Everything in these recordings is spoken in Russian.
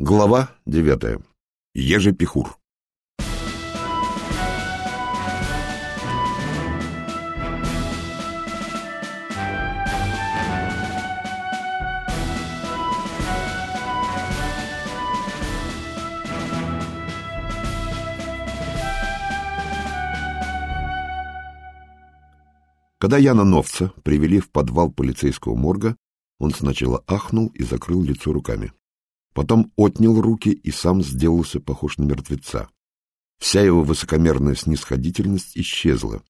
Глава девятая. Ежепихур. Когда Яна Новца привели в подвал полицейского морга, он сначала ахнул и закрыл лицо руками. Потом отнял руки и сам сделался похож на мертвеца. Вся его высокомерная снисходительность исчезла.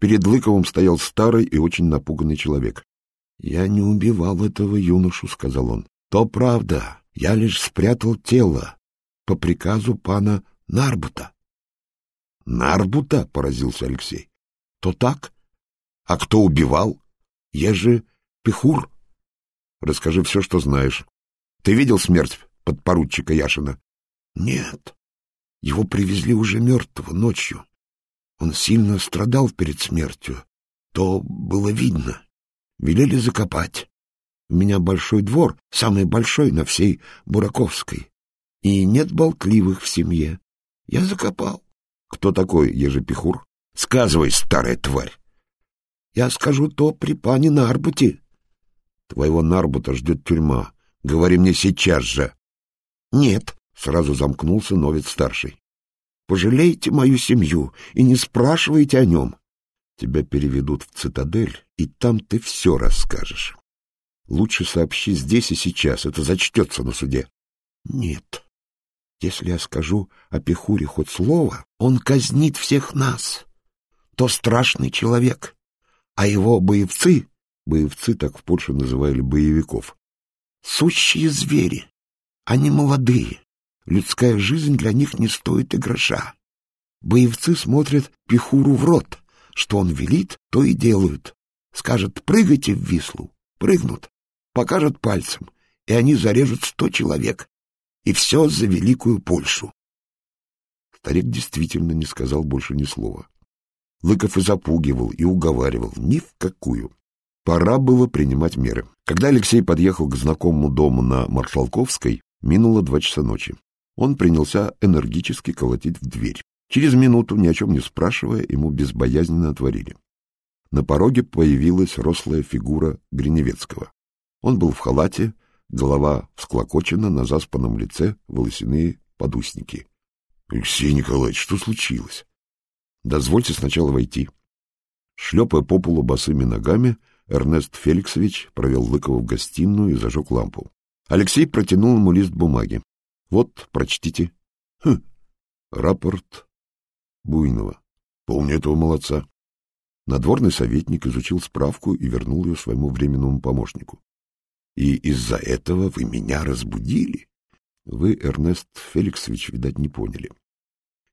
Перед Лыковым стоял старый и очень напуганный человек. — Я не убивал этого юношу, — сказал он. — То правда, я лишь спрятал тело по приказу пана Нарбута. — Нарбута? — поразился Алексей. — То так? А кто убивал? Я же Пехур. Расскажи все, что знаешь. Ты видел смерть подпоручика Яшина? Нет. Его привезли уже мертвого ночью. Он сильно страдал перед смертью. То было видно. Велели закопать. У меня большой двор, самый большой на всей Бураковской. И нет болтливых в семье. Я закопал. Кто такой Ежепихур? Сказывай, старая тварь. Я скажу то при пане Нарбуте. Твоего Нарбута ждет тюрьма. Говори мне сейчас же. Нет, сразу замкнулся Новец-старший. Пожалейте мою семью и не спрашивайте о нем. Тебя переведут в цитадель, и там ты все расскажешь. Лучше сообщи здесь и сейчас, это зачтется на суде. Нет. Если я скажу о Пехуре хоть слово, он казнит всех нас. То страшный человек. А его боевцы Боевцы так в Польше называли боевиков. Сущие звери. Они молодые. Людская жизнь для них не стоит и гроша. Боевцы смотрят Пихуру в рот. Что он велит, то и делают. Скажет «прыгайте в Вислу». Прыгнут. Покажет пальцем. И они зарежут сто человек. И все за великую Польшу. Старик действительно не сказал больше ни слова. Лыков и запугивал, и уговаривал. Ни в какую. Пора было принимать меры. Когда Алексей подъехал к знакомому дому на Маршалковской, минуло два часа ночи. Он принялся энергически колотить в дверь. Через минуту, ни о чем не спрашивая, ему безбоязненно отворили. На пороге появилась рослая фигура Гриневецкого. Он был в халате, голова всклокочена, на заспанном лице волосяные подусники. — Алексей Николаевич, что случилось? — Дозвольте сначала войти. Шлепая по полу босыми ногами, Эрнест Феликсович провел Лыкова в гостиную и зажег лампу. Алексей протянул ему лист бумаги. — Вот, прочтите. — Хм, рапорт Буйнова. Помню этого молодца. Надворный советник изучил справку и вернул ее своему временному помощнику. — И из-за этого вы меня разбудили? Вы, Эрнест Феликсович, видать, не поняли.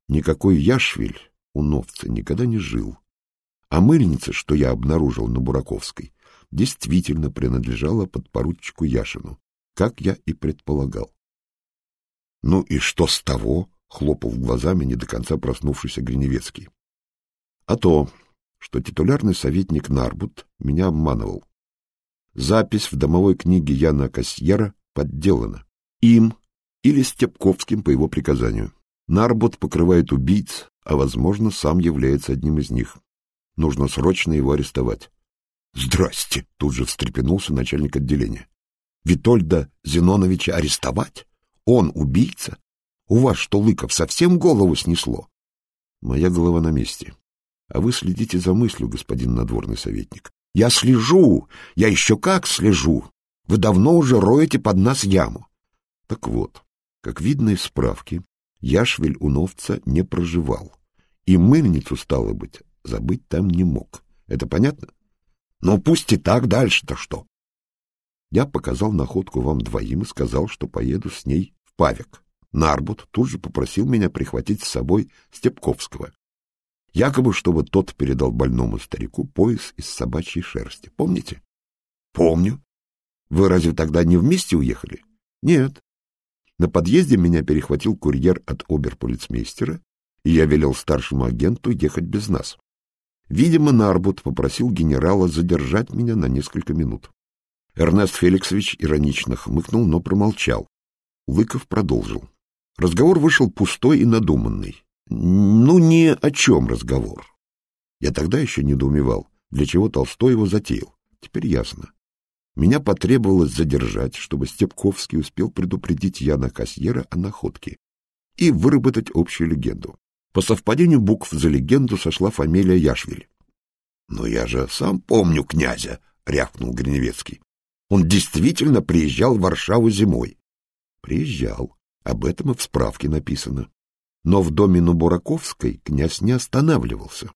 Никакой Яшвиль у Новца никогда не жил а мыльница, что я обнаружил на Бураковской, действительно принадлежала подпоручику Яшину, как я и предполагал. — Ну и что с того? — хлопал глазами не до конца проснувшийся Гриневецкий. — А то, что титулярный советник Нарбут меня обманывал. Запись в домовой книге Яна Кассьера подделана. Им или Степковским по его приказанию. Нарбут покрывает убийц, а, возможно, сам является одним из них. Нужно срочно его арестовать. — Здрасте! — тут же встрепенулся начальник отделения. — Витольда Зиноновича арестовать? Он убийца? У вас что, Лыков, совсем голову снесло? Моя голова на месте. А вы следите за мыслью, господин надворный советник. Я слежу, я еще как слежу. Вы давно уже роете под нас яму. Так вот, как видно из справки, Яшвель у Новца не проживал. И мыльницу, стало быть, забыть там не мог. Это понятно? Но пусть и так, дальше-то что? Я показал находку вам двоим и сказал, что поеду с ней в Павик. Нарбут тут же попросил меня прихватить с собой Степковского. Якобы, чтобы тот передал больному старику пояс из собачьей шерсти. Помните? Помню. Вы разве тогда не вместе уехали? Нет. На подъезде меня перехватил курьер от оберполицмейстера, и я велел старшему агенту ехать без нас. Видимо, Нарбут попросил генерала задержать меня на несколько минут. Эрнест Феликсович иронично хмыкнул, но промолчал. Лыков продолжил. Разговор вышел пустой и надуманный. Ну, ни о чем разговор. Я тогда еще недоумевал, для чего Толстой его затеял. Теперь ясно. Меня потребовалось задержать, чтобы Степковский успел предупредить Яна Кассьера о находке и выработать общую легенду. По совпадению букв за легенду сошла фамилия Яшвиль. — Но я же сам помню князя, — рявкнул Гриневецкий. Он действительно приезжал в Варшаву зимой. Приезжал. Об этом и в справке написано. Но в доме Нубураковской князь не останавливался.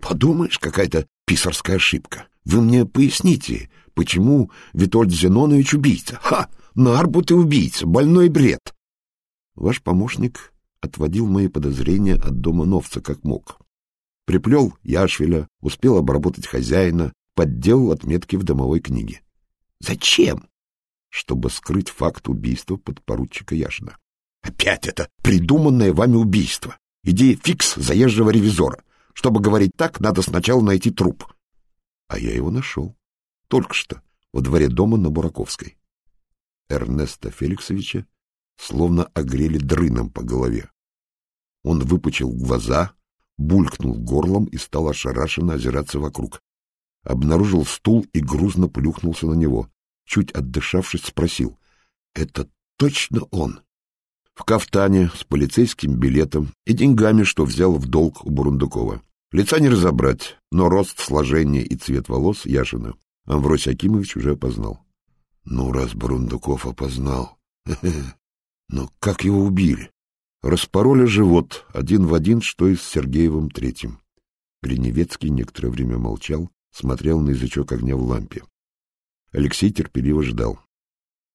Подумаешь, какая-то писарская ошибка. Вы мне поясните, почему Витольд Зенонович убийца? Ха! Нарбут и убийца, больной бред. Ваш помощник отводил мои подозрения от дома Новца как мог. Приплел Яшвеля, успел обработать хозяина, подделал отметки в домовой книге. Зачем? Чтобы скрыть факт убийства подпоручика Яшина. Опять это придуманное вами убийство. Идея фикс заезжего ревизора. Чтобы говорить так, надо сначала найти труп. А я его нашел. Только что, во дворе дома на Бураковской. Эрнеста Феликсовича словно огрели дрыном по голове. Он выпучил глаза, булькнул горлом и стал ошарашенно озираться вокруг. Обнаружил стул и грузно плюхнулся на него. Чуть отдышавшись, спросил. — Это точно он? В кафтане, с полицейским билетом и деньгами, что взял в долг у Бурундукова. Лица не разобрать, но рост, сложение и цвет волос Яшина Амвросий Акимович уже опознал. Ну, раз Бурундуков опознал. Но как его убили? Распороли живот, один в один, что и с Сергеевым Третьим. Гриневецкий некоторое время молчал, смотрел на язычок огня в лампе. Алексей терпеливо ждал.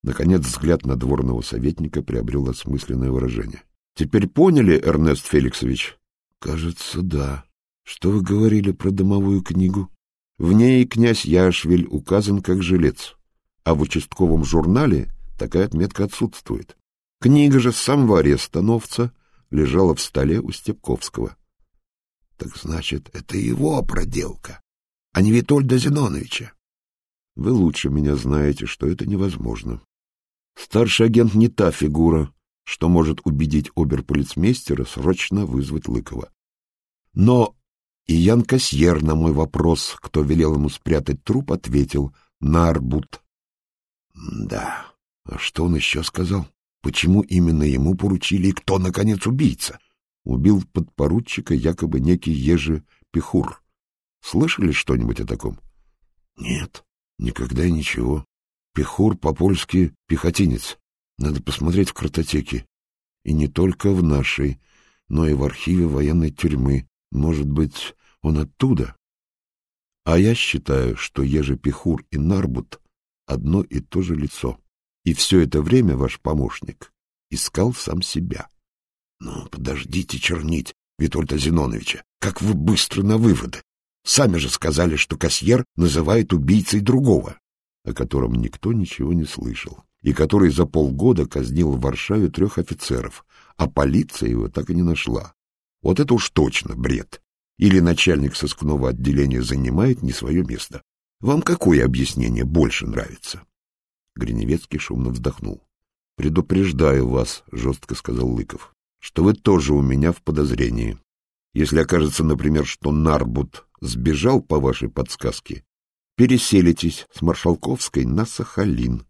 Наконец взгляд на дворного советника приобрел осмысленное выражение. — Теперь поняли, Эрнест Феликсович? — Кажется, да. Что вы говорили про домовую книгу? В ней князь Яшвиль указан как жилец, а в участковом журнале такая отметка отсутствует. Книга же с самого ареста новца лежала в столе у Степковского. — Так значит, это его проделка, а не Витольда Зиноновича. Вы лучше меня знаете, что это невозможно. Старший агент не та фигура, что может убедить оберполицмейстера срочно вызвать Лыкова. Но и Ян Касьер на мой вопрос, кто велел ему спрятать труп, ответил «Нарбут». Да, а что он еще сказал? Почему именно ему поручили и кто, наконец, убийца? Убил подпоручика якобы некий Ежи Пихур. Слышали что-нибудь о таком? Нет, никогда ничего. Пихур по-польски пехотинец. Надо посмотреть в картотеке. И не только в нашей, но и в архиве военной тюрьмы. Может быть, он оттуда? А я считаю, что Ежи Пихур и Нарбут — одно и то же лицо. И все это время ваш помощник искал сам себя. Ну, подождите чернить, Витольда Зиноновича, как вы быстро на выводы. Сами же сказали, что кассьер называет убийцей другого, о котором никто ничего не слышал, и который за полгода казнил в Варшаве трех офицеров, а полиция его так и не нашла. Вот это уж точно бред. Или начальник сыскного отделения занимает не свое место. Вам какое объяснение больше нравится? Гриневецкий шумно вздохнул. — Предупреждаю вас, — жестко сказал Лыков, — что вы тоже у меня в подозрении. Если окажется, например, что Нарбут сбежал по вашей подсказке, переселитесь с Маршалковской на Сахалин.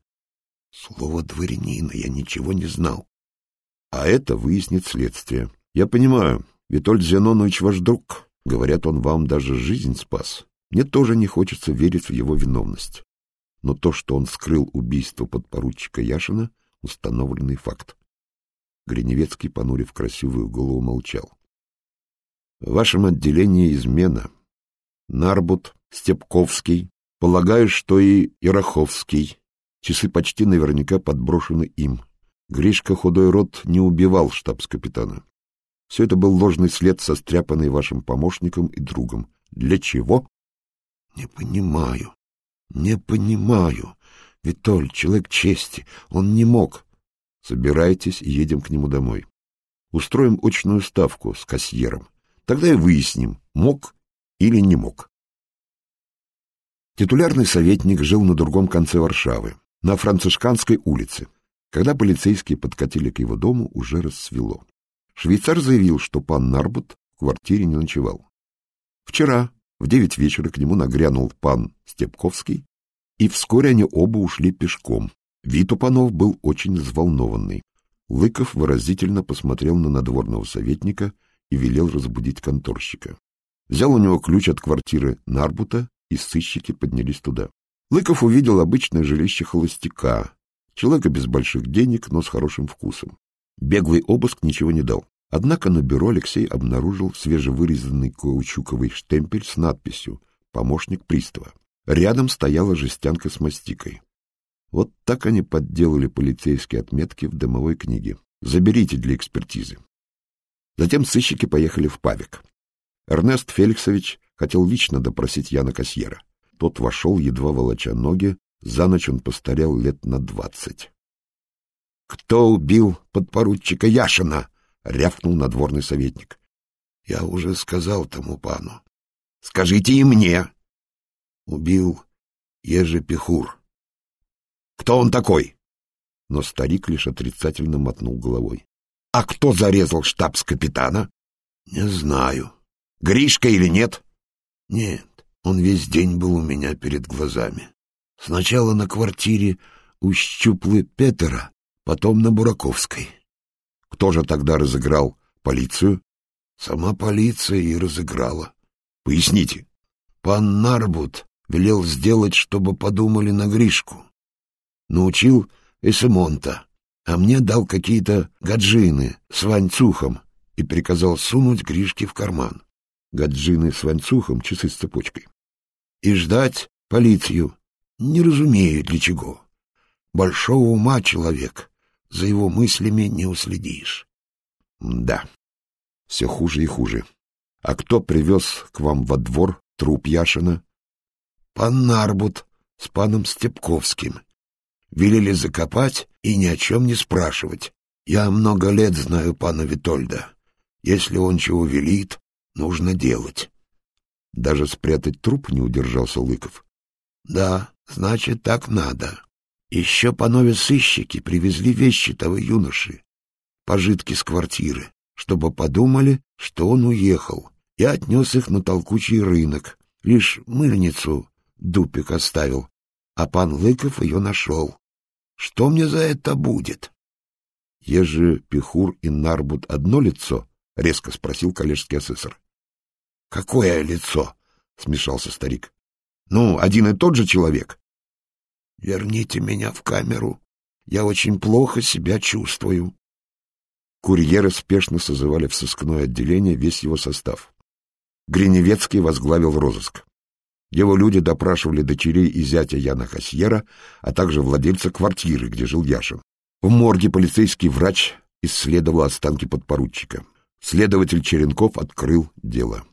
Слово дворянина я ничего не знал. А это выяснит следствие. Я понимаю, Витольд Зенонович ваш друг. Говорят, он вам даже жизнь спас. Мне тоже не хочется верить в его виновность но то, что он скрыл убийство подпоручика Яшина, установленный факт. Гриневецкий, понурив красивую голову, молчал. — В вашем отделении измена. Нарбут, Степковский, полагаю, что и Яроховский. Часы почти наверняка подброшены им. Гришка Худой Рот не убивал штабс-капитана. Все это был ложный след, состряпанный вашим помощником и другом. Для чего? — Не понимаю, не понимаю. Витоль, человек чести, он не мог. Собирайтесь и едем к нему домой. Устроим очную ставку с кассьером. Тогда и выясним, мог или не мог. Титулярный советник жил на другом конце Варшавы, на Францишканской улице. Когда полицейские подкатили к его дому, уже рассвело. Швейцар заявил, что пан Нарбут в квартире не ночевал. Вчера в девять вечера к нему нагрянул пан Степковский, и вскоре они оба ушли пешком. Вид у панов был очень взволнованный. Лыков выразительно посмотрел на надворного советника и велел разбудить конторщика. Взял у него ключ от квартиры Нарбута, и сыщики поднялись туда. Лыков увидел обычное жилище холостяка, человека без больших денег, но с хорошим вкусом. Беглый обыск ничего не дал. Однако на бюро Алексей обнаружил свежевырезанный каучуковый штемпель с надписью «Помощник пристава». Рядом стояла жестянка с мастикой. Вот так они подделали полицейские отметки в дымовой книге. Заберите для экспертизы. Затем сыщики поехали в Павик. Эрнест Феликсович хотел лично допросить Яна Касьера. Тот вошел, едва волоча ноги, за ночь он постарел лет на двадцать. — Кто убил подпоручика Яшина? — рявкнул надворный советник. — Я уже сказал тому пану. — Скажите и мне. — Убил Ежепихур. — Кто он такой? Но старик лишь отрицательно мотнул головой. — А кто зарезал штабс-капитана? — Не знаю. — Гришка или нет? — Нет. Он весь день был у меня перед глазами. Сначала на квартире у Щуплы Петера, потом на Бураковской. Кто же тогда разыграл полицию? Сама полиция и разыграла. Поясните. Пан Нарбут велел сделать, чтобы подумали на Гришку. Научил Эсемонта, а мне дал какие-то гаджины с ванцухом и приказал сунуть Гришке в карман. Гаджины с ванцухом, часы с цепочкой и ждать полицию. Не разумею, для чего. Большого ума человек, за его мыслями не уследишь. Да, все хуже и хуже. А кто привез к вам во двор труп Яшина? Пан Нарбут с паном Степковским. Велели закопать и ни о чем не спрашивать. Я много лет знаю пана Витольда. Если он чего велит, нужно делать. Даже спрятать труп не удержался Лыков. — Да, значит, так надо. Еще по нове сыщики привезли вещи того юноши, пожитки с квартиры, чтобы подумали, что он уехал, и отнес их на толкучий рынок. Лишь мыльницу Дупик оставил, а пан Лыков ее нашел. Что мне за это будет? — Еже Пихур и Нарбут одно лицо? — резко спросил коллежский асессор. — Какое лицо? — смешался старик. — Ну, один и тот же человек. — Верните меня в камеру. Я очень плохо себя чувствую. Курьеры спешно созывали в сыскное отделение весь его состав. Гриневецкий возглавил розыск. Его люди допрашивали дочерей и зятя Яна Хасьера, а также владельца квартиры, где жил Яшин. В морге полицейский врач исследовал останки подпоручика. Следователь Черенков открыл дело.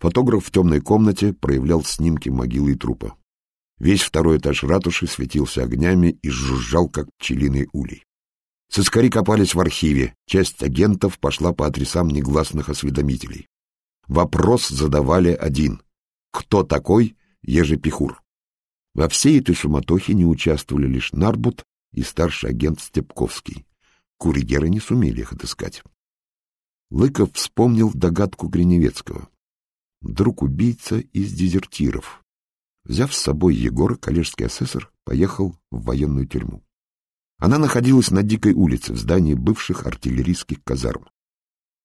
Фотограф в темной комнате проявлял снимки могилы и трупа. Весь второй этаж ратуши светился огнями и жужжал, как пчелиный улей. Сыскари копались в архиве, часть агентов пошла по адресам негласных осведомителей. Вопрос задавали один. Кто такой Ежепихур? Во всей этой суматохе не участвовали лишь Нарбут и старший агент Степковский. Курьеры не сумели их отыскать. Лыков вспомнил догадку Гриневецкого. Вдруг убийца из дезертиров. Взяв с собой Егора, коллежский асессор поехал в военную тюрьму. Она находилась на Дикой улице, в здании бывших артиллерийских казарм.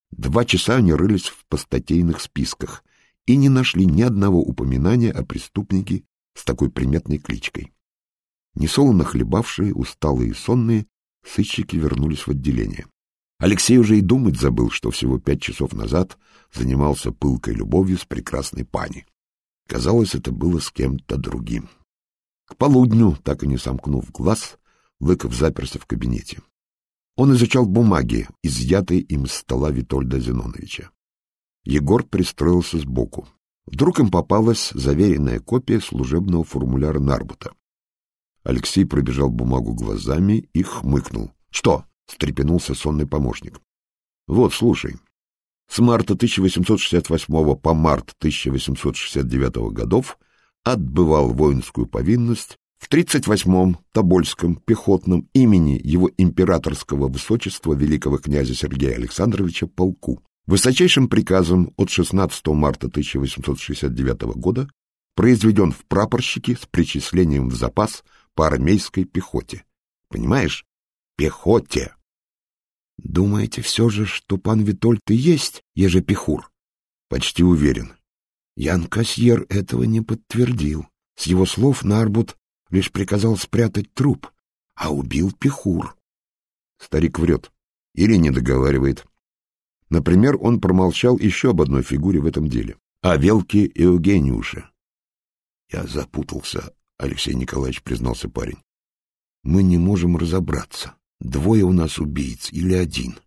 Два часа они рылись в постатейных списках и не нашли ни одного упоминания о преступнике с такой приметной кличкой. Несолоно хлебавшие, усталые и сонные, сыщики вернулись в отделение. Алексей уже и думать забыл, что всего пять часов назад занимался пылкой любовью с прекрасной пани. Казалось, это было с кем-то другим. К полудню, так и не сомкнув глаз, Лыков заперся в кабинете. Он изучал бумаги, изъятые им с стола Витольда Зиноновича. Егор пристроился сбоку. Вдруг им попалась заверенная копия служебного формуляра Нарбута. Алексей пробежал бумагу глазами и хмыкнул. — Что? встрепенулся сонный помощник. Вот, слушай. С марта 1868 по март 1869 годов отбывал воинскую повинность В 38-м Тобольском пехотном имени его императорского высочества великого князя Сергея Александровича полку высочайшим приказом от 16 марта 1869 года произведен в прапорщики с причислением в запас по армейской пехоте. Понимаешь? Пехоте. Думаете все же, что пан Витольд и есть ежепехур? Почти уверен. Ян Кассьер этого не подтвердил. С его слов Нарбут лишь приказал спрятать труп, а убил пехур. Старик врет или не договаривает. Например, он промолчал еще об одной фигуре в этом деле — о Велке Евгениуше. Я запутался, Алексей Николаевич признался парень. Мы не можем разобраться, двое у нас убийц или один.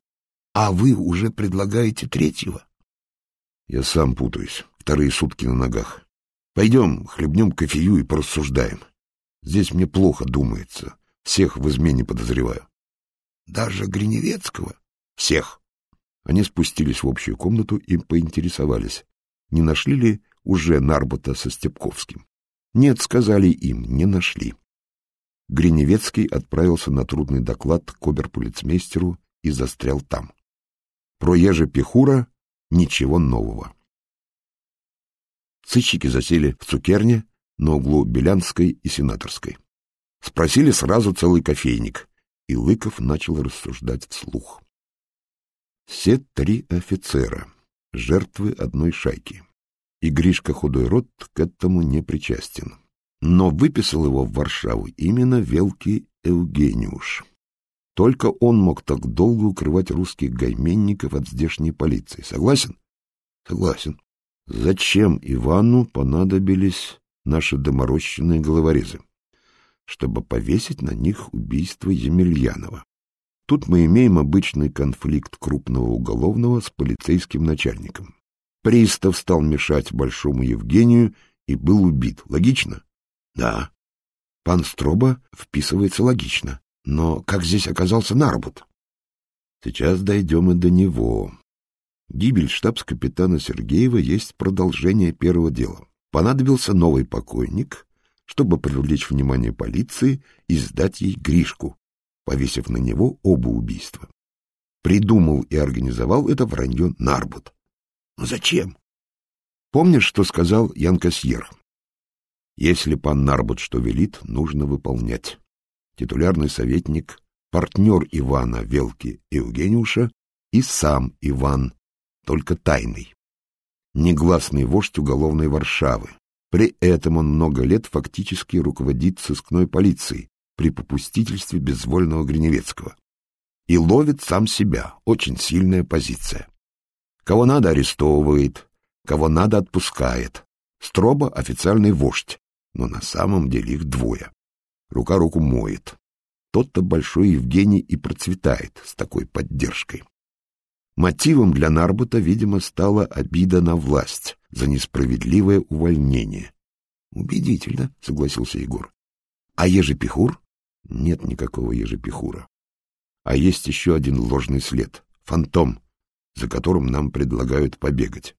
А вы уже предлагаете третьего? Я сам путаюсь, вторые сутки на ногах. Пойдем, хлебнем кофею и порассуждаем. Здесь мне плохо думается, всех в измене подозреваю. Даже Гриневецкого? Всех. Они спустились в общую комнату и поинтересовались, не нашли ли уже Нарбота со Степковским. Нет, сказали им, не нашли. Гриневецкий отправился на трудный доклад к оберполицмейстеру и застрял там. Про Ежа Пехура ничего нового. Сыщики засели в цукерне на углу Белянской и Сенаторской. Спросили сразу целый кофейник, и Лыков начал рассуждать вслух. Все три офицера — жертвы одной шайки и Гришка Худой Рот к этому не причастен. Но выписал его в Варшаву именно Велкий Евгениуш. Только он мог так долго укрывать русских гайменников от здешней полиции. Согласен? Согласен. Зачем Ивану понадобились наши доморощенные головорезы? Чтобы повесить на них убийство Емельянова. Тут мы имеем обычный конфликт крупного уголовного с полицейским начальником. Пристав стал мешать большому Евгению и был убит. Логично? Да. Пан Строба вписывается логично. Но как здесь оказался Нарбут? Сейчас дойдем и до него. Гибель штабс-капитана Сергеева есть продолжение первого дела. Понадобился новый покойник, чтобы привлечь внимание полиции и сдать ей Гришку, повесив на него оба убийства. Придумал и организовал это вранье Нарбут. Но зачем? Помнишь, что сказал Ян Кассьер? Если пан Нарбут что велит, нужно выполнять. Титулярный советник, партнер Ивана Велки Евгениуша и сам Иван, только тайный. Негласный вождь уголовной Варшавы. При этом он много лет фактически руководит сыскной полицией при попустительстве безвольного Гриневецкого. И ловит сам себя. Очень сильная позиция. Кого надо арестовывает, кого надо отпускает. Строба — официальный вождь, но на самом деле их двое. Рука руку моет. Тот-то Большой Евгений и процветает с такой поддержкой. Мотивом для Нарбута, видимо, стала обида на власть за несправедливое увольнение. — Убедительно, — согласился Егор. — А ежепихур? Нет никакого ежепихура. А есть еще один ложный след — фантом, за которым нам предлагают побегать.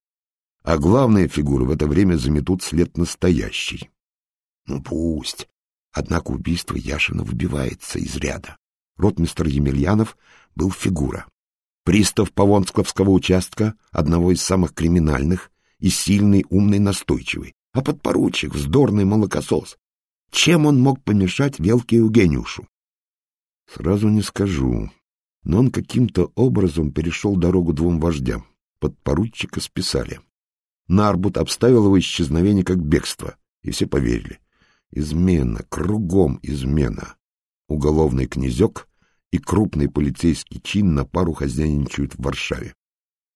А главные фигуры в это время заметут след настоящий. Ну, пусть. Однако убийство Яшина выбивается из ряда. Ротмистр Емельянов был фигура. Пристав Повонскловского участка, одного из самых криминальных, и сильный, умный, настойчивый. А подпоручик — вздорный молокосос. Чем он мог помешать Велке Евгениушу? Сразу не скажу но он каким-то образом перешел дорогу двум вождям. Подпоручика списали. Нарбут обставил его исчезновение как бегство, и все поверили. Измена, кругом измена. Уголовный князек и крупный полицейский чин на пару хозяйничают в Варшаве.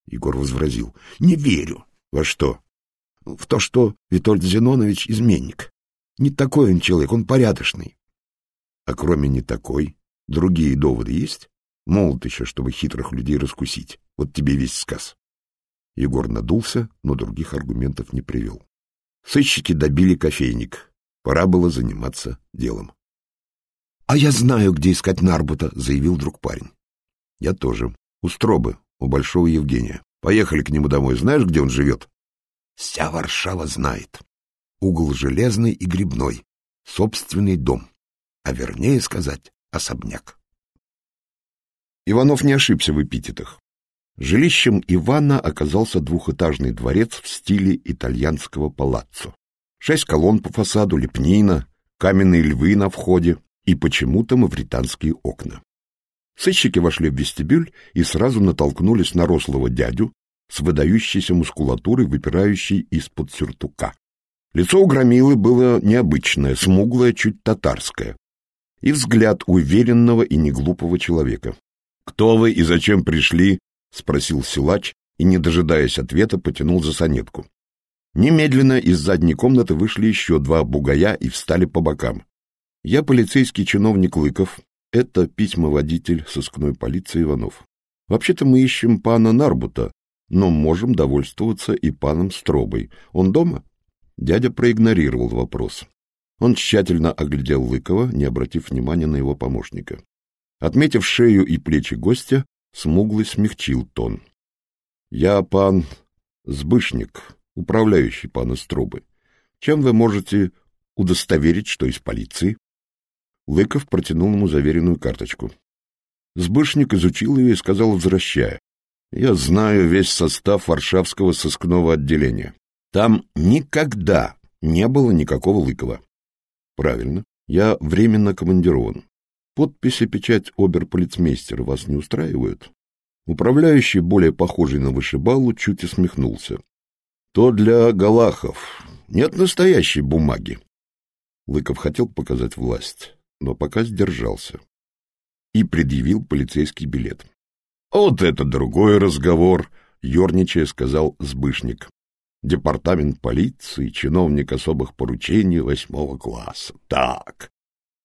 Егор возразил. — Не верю. — Во что? — В то, что Витольд Зинонович изменник. Не такой он человек, он порядочный. — А кроме не такой, другие доводы есть? Молод еще, чтобы хитрых людей раскусить. Вот тебе весь сказ. Егор надулся, но других аргументов не привел. Сыщики добили кофейник. Пора было заниматься делом. — А я знаю, где искать Нарбута, — заявил друг парень. — Я тоже. У Стробы, у Большого Евгения. Поехали к нему домой. Знаешь, где он живет? — Вся Варшава знает. Угол железный и грибной. собственный дом, а вернее сказать, особняк. Иванов не ошибся в эпитетах. Жилищем Ивана оказался двухэтажный дворец в стиле итальянского палаццо. Шесть колонн по фасаду, лепнина, каменные львы на входе и почему-то мавританские окна. Сыщики вошли в вестибюль и сразу натолкнулись на рослого дядю с выдающейся мускулатурой, выпирающей из-под сюртука. Лицо у громилы было необычное, смуглое, чуть татарское. И взгляд уверенного и неглупого человека. «Кто вы и зачем пришли?» — спросил силач и, не дожидаясь ответа, потянул за сонетку. Немедленно из задней комнаты вышли еще два бугая и встали по бокам. Я полицейский чиновник Лыков, это письмоводитель сыскной полиции Иванов. Вообще-то мы ищем пана Нарбута, но можем довольствоваться и паном Стробой. Он дома? Дядя проигнорировал вопрос. Он тщательно оглядел Лыкова, не обратив внимания на его помощника. Отметив шею и плечи гостя, Смуглый смягчил тон. — Я пан Сбышник, управляющий пана Стробы. Чем вы можете удостоверить, что из полиции? Лыков протянул ему заверенную карточку. Сбышник изучил ее и сказал, возвращая. — Я знаю весь состав Варшавского сыскного отделения. Там никогда не было никакого Лыкова. — Правильно. Я временно командирован. Подпись и печать оберполицмейстера вас не устраивают? Управляющий, более похожий на вышибалу, чуть усмехнулся. То для галахов. Нет настоящей бумаги. Лыков хотел показать власть, но пока сдержался. И предъявил полицейский билет. Вот это другой разговор, ерничая сказал Сбышник. Департамент полиции, чиновник особых поручений восьмого класса. Так,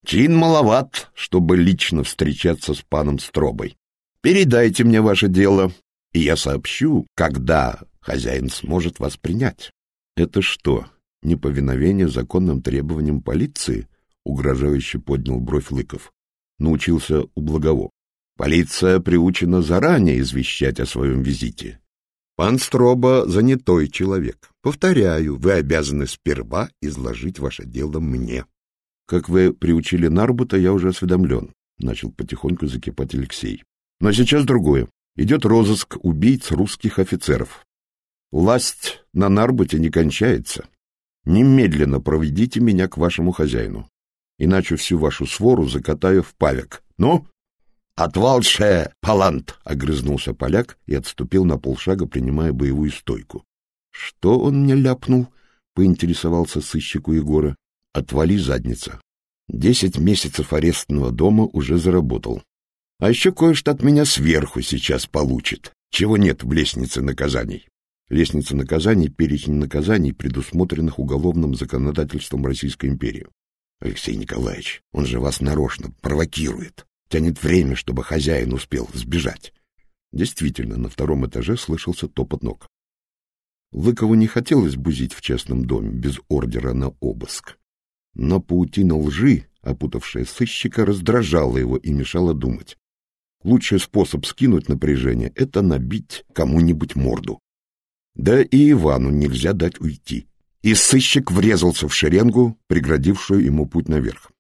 Чин маловат, чтобы лично встречаться с паном Стробой. Передайте мне ваше дело, и я сообщу, когда хозяин сможет вас принять. Это что, неповиновение законным требованиям полиции? Угрожающе поднял бровь Лыков. Научился у Благово. Полиция приучена заранее извещать о своем визите. Пан Строба занятой человек. Повторяю, вы обязаны сперва изложить ваше дело мне. Как вы приучили Нарбута, я уже осведомлен, — начал потихоньку закипать Алексей. Но сейчас другое. Идет розыск убийц русских офицеров. Власть на Нарбуте не кончается. Немедленно проведите меня к вашему хозяину, иначе всю вашу свору закатаю в павек. Ну? Отвалше, палант! — огрызнулся поляк и отступил на полшага, принимая боевую стойку. — Что он мне ляпнул? — поинтересовался сыщик у Егора. Отвали задница. Десять месяцев арестного дома уже заработал. А еще кое-что от меня сверху сейчас получит, чего нет в лестнице наказаний. Лестница наказаний — перечень наказаний, предусмотренных уголовным законодательством Российской империи. Алексей Николаевич, он же вас нарочно провокирует, тянет время, чтобы хозяин успел сбежать. Действительно, на втором этаже слышался топот ног. Лыкову не хотелось бузить в частном доме без ордера на обыск. Но паутина лжи, опутавшая сыщика, раздражала его и мешала думать. Лучший способ скинуть напряжение — это набить кому-нибудь морду. Да и Ивану нельзя дать уйти. И сыщик врезался в шеренгу, преградившую ему путь наверх.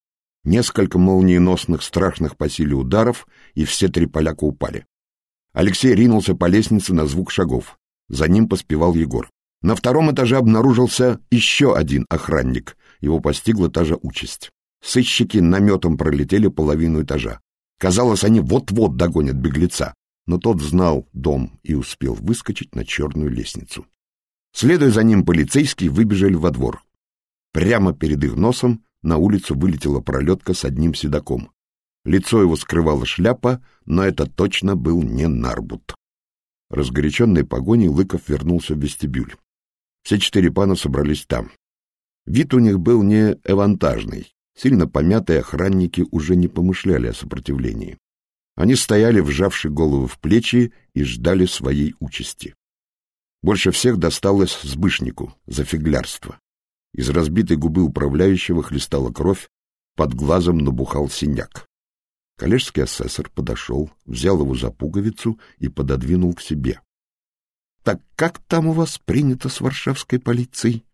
Несколько молниеносных, страшных по силе ударов, и все три поляка упали. Алексей ринулся по лестнице на звук шагов. За ним поспевал Егор. На втором этаже обнаружился еще один охранник, его постигла та же участь. Сыщики наметом пролетели половину этажа. Казалось, они вот-вот догонят беглеца, но тот знал дом и успел выскочить на черную лестницу. Следуя за ним, полицейские выбежали во двор. Прямо перед их носом на улицу вылетела пролетка с одним седаком. Лицо его скрывала шляпа, но это точно был не Нарбут. Разгоряченной погоней Лыков вернулся в вестибюль. Все четыре пана собрались там. Вид у них был не эвантажный. Сильно помятые охранники уже не помышляли о сопротивлении. Они стояли, вжавши головы в плечи, и ждали своей участи. Больше всех досталось Сбышнику за фиглярство. Из разбитой губы управляющего хлестала кровь, под глазом набухал синяк. Коллежский асессор подошел, взял его за пуговицу и пододвинул к себе. — Так как там у вас принято с варшавской полицией?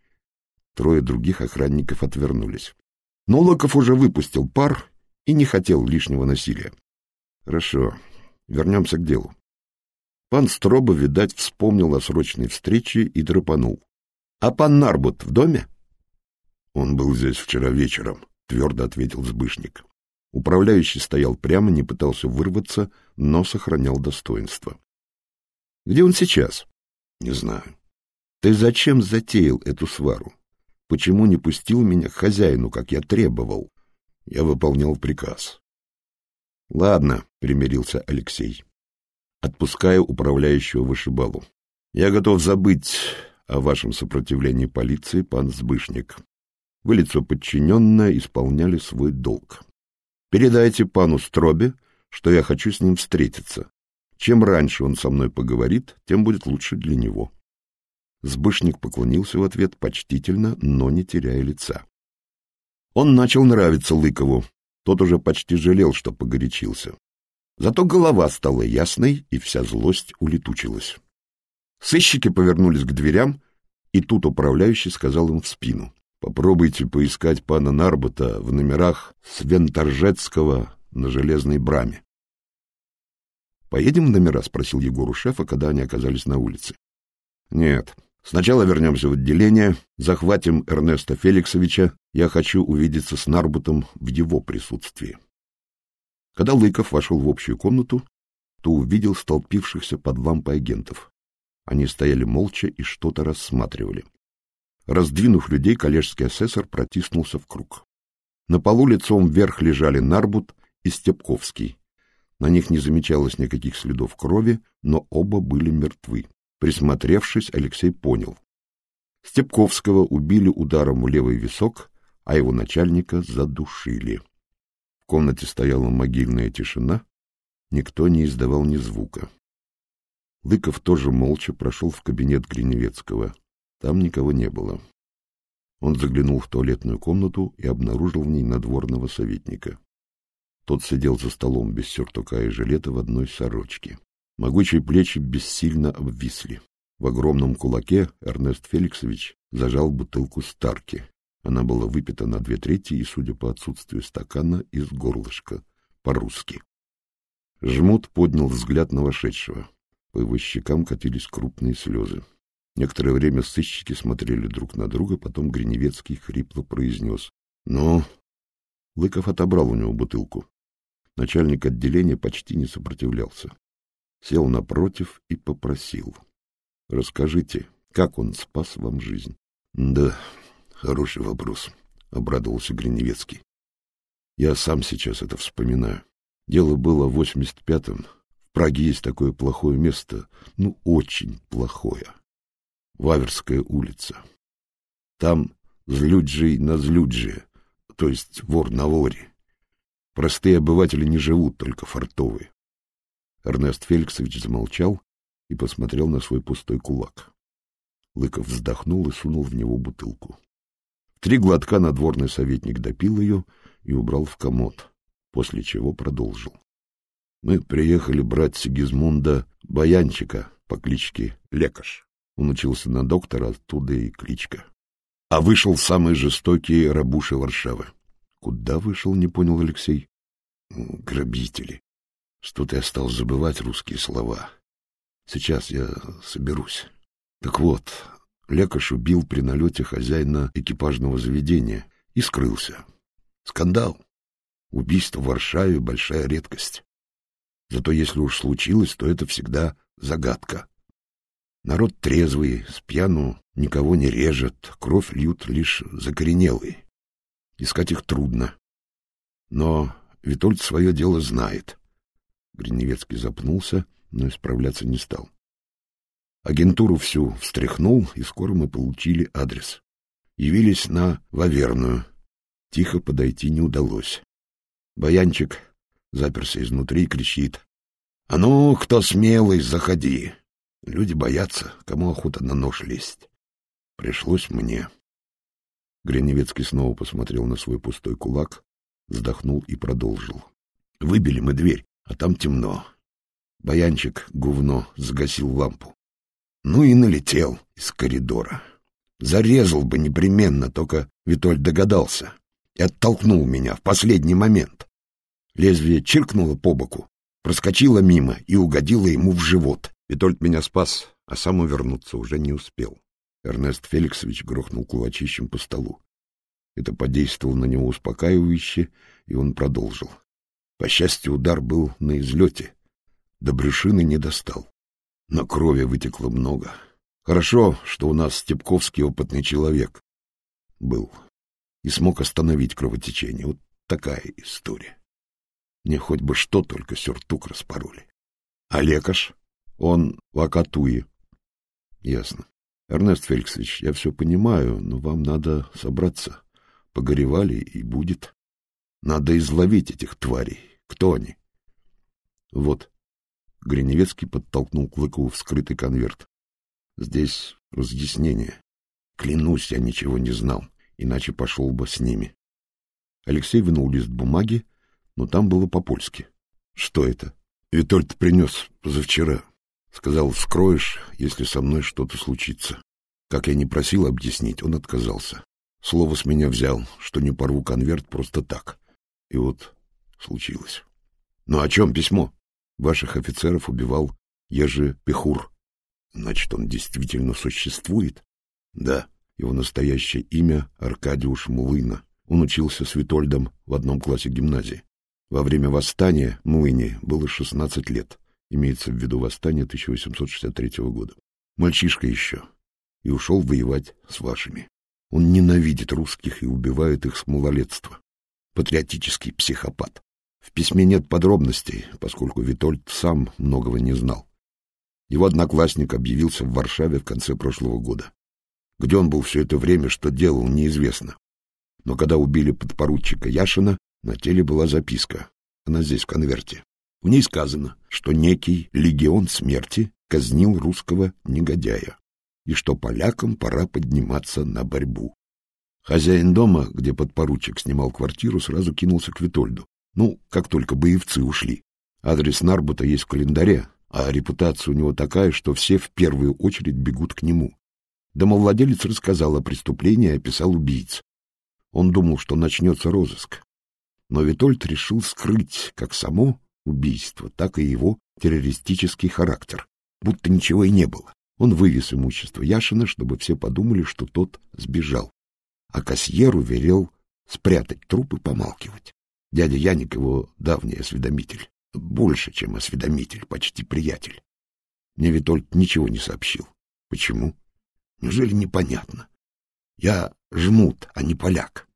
Трое других охранников отвернулись. Но Локов уже выпустил пар и не хотел лишнего насилия. Хорошо, вернемся к делу. Пан Строба, видать, вспомнил о срочной встрече и драпанул. — А пан Нарбут в доме? — Он был здесь вчера вечером, — твердо ответил Збышник. Управляющий стоял прямо, не пытался вырваться, но сохранял достоинство. — Где он сейчас? — Не знаю. — Ты зачем затеял эту свару? Почему не пустил меня к хозяину, как я требовал? Я выполнял приказ. — Ладно, — примирился Алексей. Отпускаю управляющего вышибалу. Я готов забыть о вашем сопротивлении полиции, пан Сбышник. Вы, лицо подчиненное, исполняли свой долг. Передайте пану Стробе, что я хочу с ним встретиться. Чем раньше он со мной поговорит, тем будет лучше для него. Сбышник поклонился в ответ почтительно, но не теряя лица. Он начал нравиться Лыкову. Тот уже почти жалел, что погорячился. Зато голова стала ясной, и вся злость улетучилась. Сыщики повернулись к дверям, и тут управляющий сказал им в спину. «Попробуйте поискать пана Нарбота в номерах Свенторжецкого на железной браме». «Поедем в номера?» — спросил Егор у шефа, когда они оказались на улице. «Нет. Сначала вернемся в отделение, захватим Эрнеста Феликсовича. Я хочу увидеться с Нарбутом в его присутствии». Когда Лыков вошел в общую комнату, то увидел столпившихся под лампой агентов. Они стояли молча и что-то рассматривали. Раздвинув людей, коллежский асессор протиснулся в круг. На полу лицом вверх лежали Нарбут и Степковский. На них не замечалось никаких следов крови, но оба были мертвы. Присмотревшись, Алексей понял. Степковского убили ударом в левый висок, а его начальника задушили. В комнате стояла могильная тишина, никто не издавал ни звука. Лыков тоже молча прошел в кабинет Гриневецкого. Там никого не было. Он заглянул в туалетную комнату и обнаружил в ней надворного советника. Тот сидел за столом без сюртука и жилета в одной сорочке. Могучие плечи бессильно обвисли. В огромном кулаке Эрнест Феликсович зажал бутылку Старки. Она была выпита на две трети и, судя по отсутствию стакана, из горлышка, по-русски. Жмут поднял взгляд на вошедшего. По его щекам катились крупные слезы. Некоторое время сыщики смотрели друг на друга, потом Гриневецкий хрипло произнес. — Ну? Лыков отобрал у него бутылку. Начальник отделения почти не сопротивлялся. Сел напротив и попросил. — Расскажите, как он спас вам жизнь? — Да, хороший вопрос, — обрадовался Гриневецкий. — Я сам сейчас это вспоминаю. Дело было в восемьдесят пятом, Праге есть такое плохое место, ну, очень плохое. Ваверская улица. Там злюджий на злюдже, то есть вор на воре. Простые обыватели не живут, только фартовые. Эрнест Феликсович замолчал и посмотрел на свой пустой кулак. Лыков вздохнул и сунул в него бутылку. В три глотка надворный советник допил ее и убрал в комод, после чего продолжил. Мы приехали брать Сигизмунда Баянчика по кличке Лекаш. Он учился на доктора, оттуда и кличка. А вышел самый жестокий рабуши Варшавы. Куда вышел, не понял Алексей. Грабители. Что-то я стал забывать русские слова. Сейчас я соберусь. Так вот, Лекаш убил при налете хозяина экипажного заведения и скрылся. Скандал. Убийство в Варшаве — большая редкость. Зато если уж случилось, то это всегда загадка. Народ трезвый, с пьяну никого не режет, кровь льют лишь закоренелые. Искать их трудно. Но Витольд свое дело знает. Гриневецкий запнулся, но исправляться не стал. Агентуру всю встряхнул, и скоро мы получили адрес. Явились на Ваверную. Тихо подойти не удалось. Баянчик заперся изнутри и кричит. — А ну, кто смелый, заходи. Люди боятся, кому охота на нож лезть. Пришлось мне. Гриневецкий снова посмотрел на свой пустой кулак, вздохнул и продолжил. Выбили мы дверь, а там темно. Баянчик, говно, загасил лампу. Ну и налетел из коридора. Зарезал бы непременно, только Витоль догадался. и оттолкнул меня в последний момент. Лезвие чиркнуло по боку, проскочило мимо и угодило ему в живот. Витольд меня спас, а сам увернуться уже не успел. Эрнест Феликсович грохнул кулачищем по столу. Это подействовало на него успокаивающе, и он продолжил. По счастью, удар был на излете. До брюшины не достал. Но крови вытекло много. Хорошо, что у нас Степковский опытный человек был и смог остановить кровотечение. Вот такая история. Мне хоть бы что, только сюртук распороли. А лекаш? Он в Акатуе. Ясно. Эрнест Феликсович, я все понимаю, но вам надо собраться. Погоревали и будет. Надо изловить этих тварей. Кто они? Вот. Гриневецкий подтолкнул Клыкову вскрытый конверт. Здесь разъяснение. Клянусь, я ничего не знал, иначе пошел бы с ними. Алексей вынул лист бумаги, но там было по-польски. Что это? Витольд принес позавчера. Сказал, вскроешь, если со мной что-то случится. Как я не просил объяснить, он отказался. Слово с меня взял, что не порву конверт просто так. И вот случилось. Ну о чем письмо? Ваших офицеров убивал Ежи Пехур. Значит, он действительно существует? Да. Его настоящее имя Аркадиуш Мулына. Он учился с Витольдом в одном классе гимназии. Во время восстания Мулыне было 16 лет. Имеется в виду восстание 1863 года. Мальчишка еще. И ушел воевать с вашими. Он ненавидит русских и убивает их с малолетства. Патриотический психопат. В письме нет подробностей, поскольку Витольд сам многого не знал. Его одноклассник объявился в Варшаве в конце прошлого года. Где он был все это время, что делал, неизвестно. Но когда убили подпоручика Яшина, на теле была записка. Она здесь, в конверте. В ней сказано, что некий легион смерти казнил русского негодяя, и что полякам пора подниматься на борьбу. Хозяин дома, где подпоручик снимал квартиру, сразу кинулся к Витольду. Ну, как только боевцы ушли. Адрес Нарбута есть в календаре, а репутация у него такая, что все в первую очередь бегут к нему. Домовладелец рассказал о преступлении и описал убийц. Он думал, что начнется розыск. Но Витольд решил скрыть как само убийство, так и его террористический характер, будто ничего и не было. Он вывез имущество Яшина, чтобы все подумали, что тот сбежал. А Кассьеру велел спрятать труп и помалкивать. Дядя Яник его давний осведомитель. Больше, чем осведомитель, почти приятель. Мне Витольд ничего не сообщил. Почему? Неужели непонятно? Я жмут, а не поляк.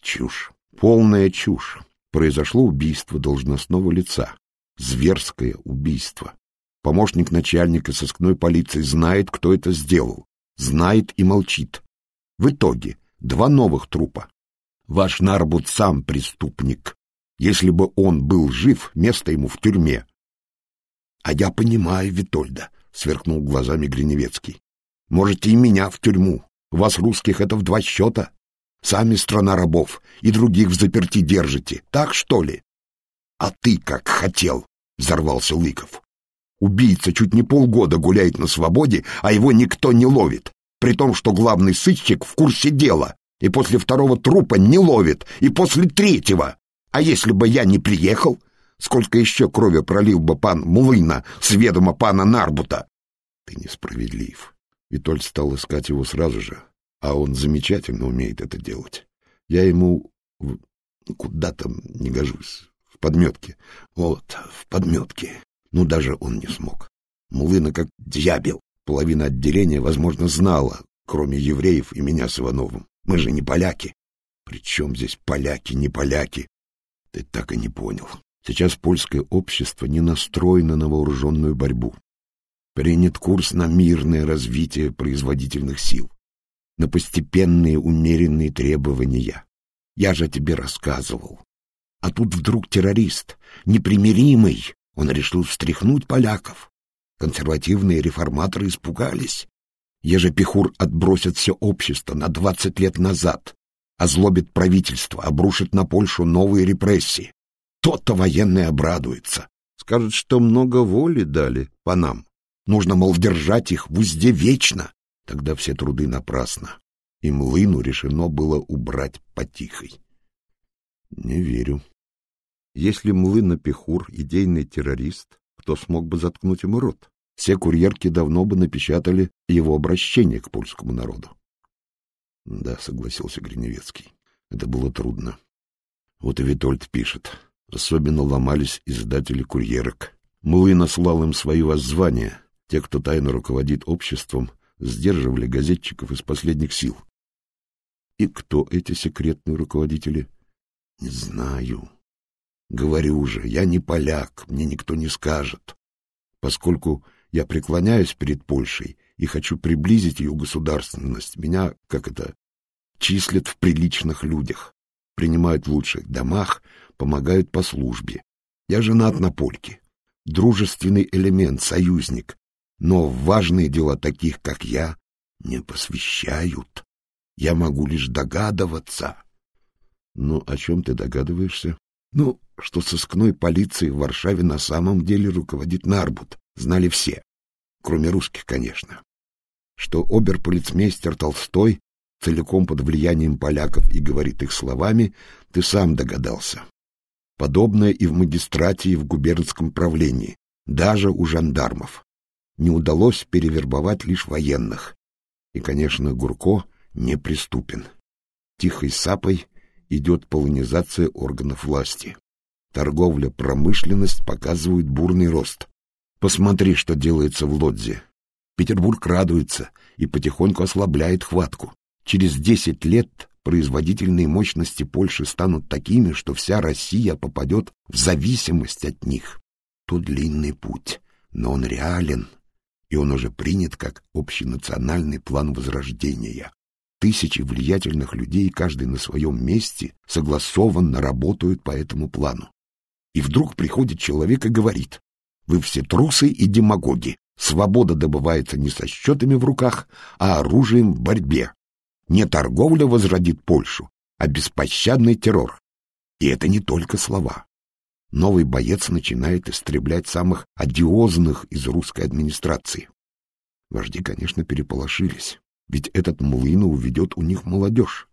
Чушь. Полная чушь. Произошло убийство должностного лица. Зверское убийство. Помощник начальника сыскной полиции знает, кто это сделал. Знает и молчит. В итоге два новых трупа. Ваш Нарбут сам преступник. Если бы он был жив, место ему в тюрьме. — А я понимаю, Витольда, — сверкнул глазами Гриневецкий. — Можете и меня в тюрьму. Вас, русских, это в два счета. Сами страна рабов, и других в заперти держите. Так, что ли? — А ты как хотел, — взорвался Лыков. Убийца чуть не полгода гуляет на свободе, а его никто не ловит, при том, что главный сыщик в курсе дела, и после второго трупа не ловит, и после третьего. А если бы я не приехал, сколько еще крови пролил бы пан Мулына с ведома пана Нарбута? Ты несправедлив. Витольд стал искать его сразу же, а он замечательно умеет это делать. Я ему куда там не гожусь, в подметке. Вот, в подметке. Ну, даже он не смог. Мулына как дьябел. Половина отделения, возможно, знала, кроме евреев и меня с Ивановым. Мы же не поляки. Причем здесь поляки, не поляки? Ты так и не понял. Сейчас польское общество не настроено на вооруженную борьбу. Принят курс на мирное развитие производительных сил, на постепенные умеренные требования. Я же тебе рассказывал. А тут вдруг террорист, непримиримый. Он решил встряхнуть поляков. Консервативные реформаторы испугались. Ежепихур отбросит все общество на двадцать лет назад, озлобит правительство, обрушит на Польшу новые репрессии. То-то военные обрадуются. Скажут, что много воли дали по нам. Нужно, мол, держать их в узде вечно. Тогда все труды напрасно. И млыну решено было убрать потихой. Не верю. Если Млына Пехур — идейный террорист, кто смог бы заткнуть ему рот? Все курьерки давно бы напечатали его обращение к польскому народу. — Да, — согласился Гриневецкий, — это было трудно. Вот и Витольд пишет. Особенно ломались издатели курьерок. Млына слал им свои воззвания. Те, кто тайно руководит обществом, сдерживали газетчиков из последних сил. И кто эти секретные руководители? Не знаю. Говорю же, я не поляк, мне никто не скажет. Поскольку я преклоняюсь перед Польшей и хочу приблизить ее государственность, меня, как это, числят в приличных людях, принимают в лучших домах, помогают по службе. Я женат на польке, дружественный элемент, союзник, но в важные дела таких, как я, не посвящают. Я могу лишь догадываться. Ну, о чем ты догадываешься? Ну, что сыскной полицией в Варшаве на самом деле руководит Нарбут, знали все, кроме русских, конечно. Что оберполицмейстер Толстой целиком под влиянием поляков и говорит их словами, ты сам догадался. Подобное и в магистрате, и в губернском правлении, даже у жандармов. Не удалось перевербовать лишь военных. И, конечно, Гурко неприступен. Тихой сапой идет полонизация органов власти. Торговля, промышленность показывают бурный рост. Посмотри, что делается в Лодзе. Петербург радуется и потихоньку ослабляет хватку. Через десять лет производительные мощности Польши станут такими, что вся Россия попадет в зависимость от них. То длинный путь, но он реален, и он уже принят как общенациональный план возрождения. Тысячи влиятельных людей, каждый на своем месте, согласованно работают по этому плану. И вдруг приходит человек и говорит, «Вы все трусы и демагоги. Свобода добывается не со счетами в руках, а оружием в борьбе. Не торговля возродит Польшу, а беспощадный террор. И это не только слова. Новый боец начинает истреблять самых одиозных из русской администрации. Вожди, конечно, переполошились, ведь этот Млына уведет у них молодежь.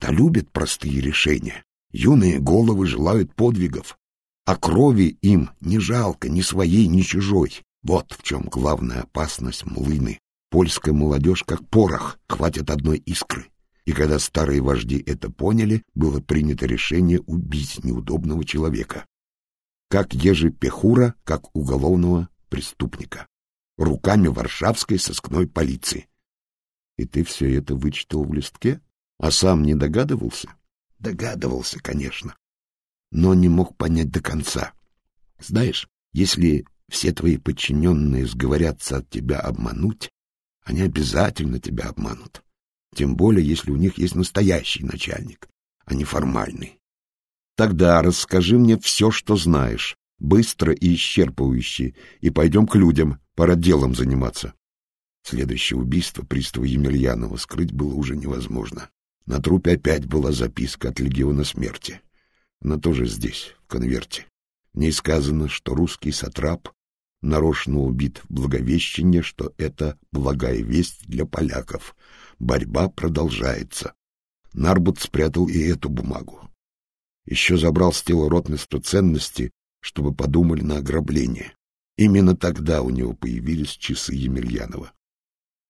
Та любит простые решения. Юные головы желают подвигов, а крови им не жалко ни своей, ни чужой. Вот в чем главная опасность Млыны. Польская молодежь, как порох, хватит одной искры. И когда старые вожди это поняли, было принято решение убить неудобного человека. Как ежи Пехура, как уголовного преступника. Руками варшавской сыскной полиции. И ты все это вычитал в листке? А сам не догадывался? Догадывался, конечно. Но не мог понять до конца. Знаешь, если все твои подчиненные сговорятся от тебя обмануть, они обязательно тебя обманут. Тем более, если у них есть настоящий начальник, а не формальный. Тогда расскажи мне все, что знаешь, быстро и исчерпывающе, и пойдем к людям, пора делом заниматься. Следующее убийство пристава Емельянова скрыть было уже невозможно. На трупе опять была записка от легиона смерти. Она тоже здесь, в конверте. В ней сказано, что русский сатрап нарочно убит в Благовещение, что это благая весть для поляков. Борьба продолжается. Нарбут спрятал и эту бумагу. Еще забрал с тела ротмистра ценности, чтобы подумали на ограбление. Именно тогда у него появились часы Емельянова.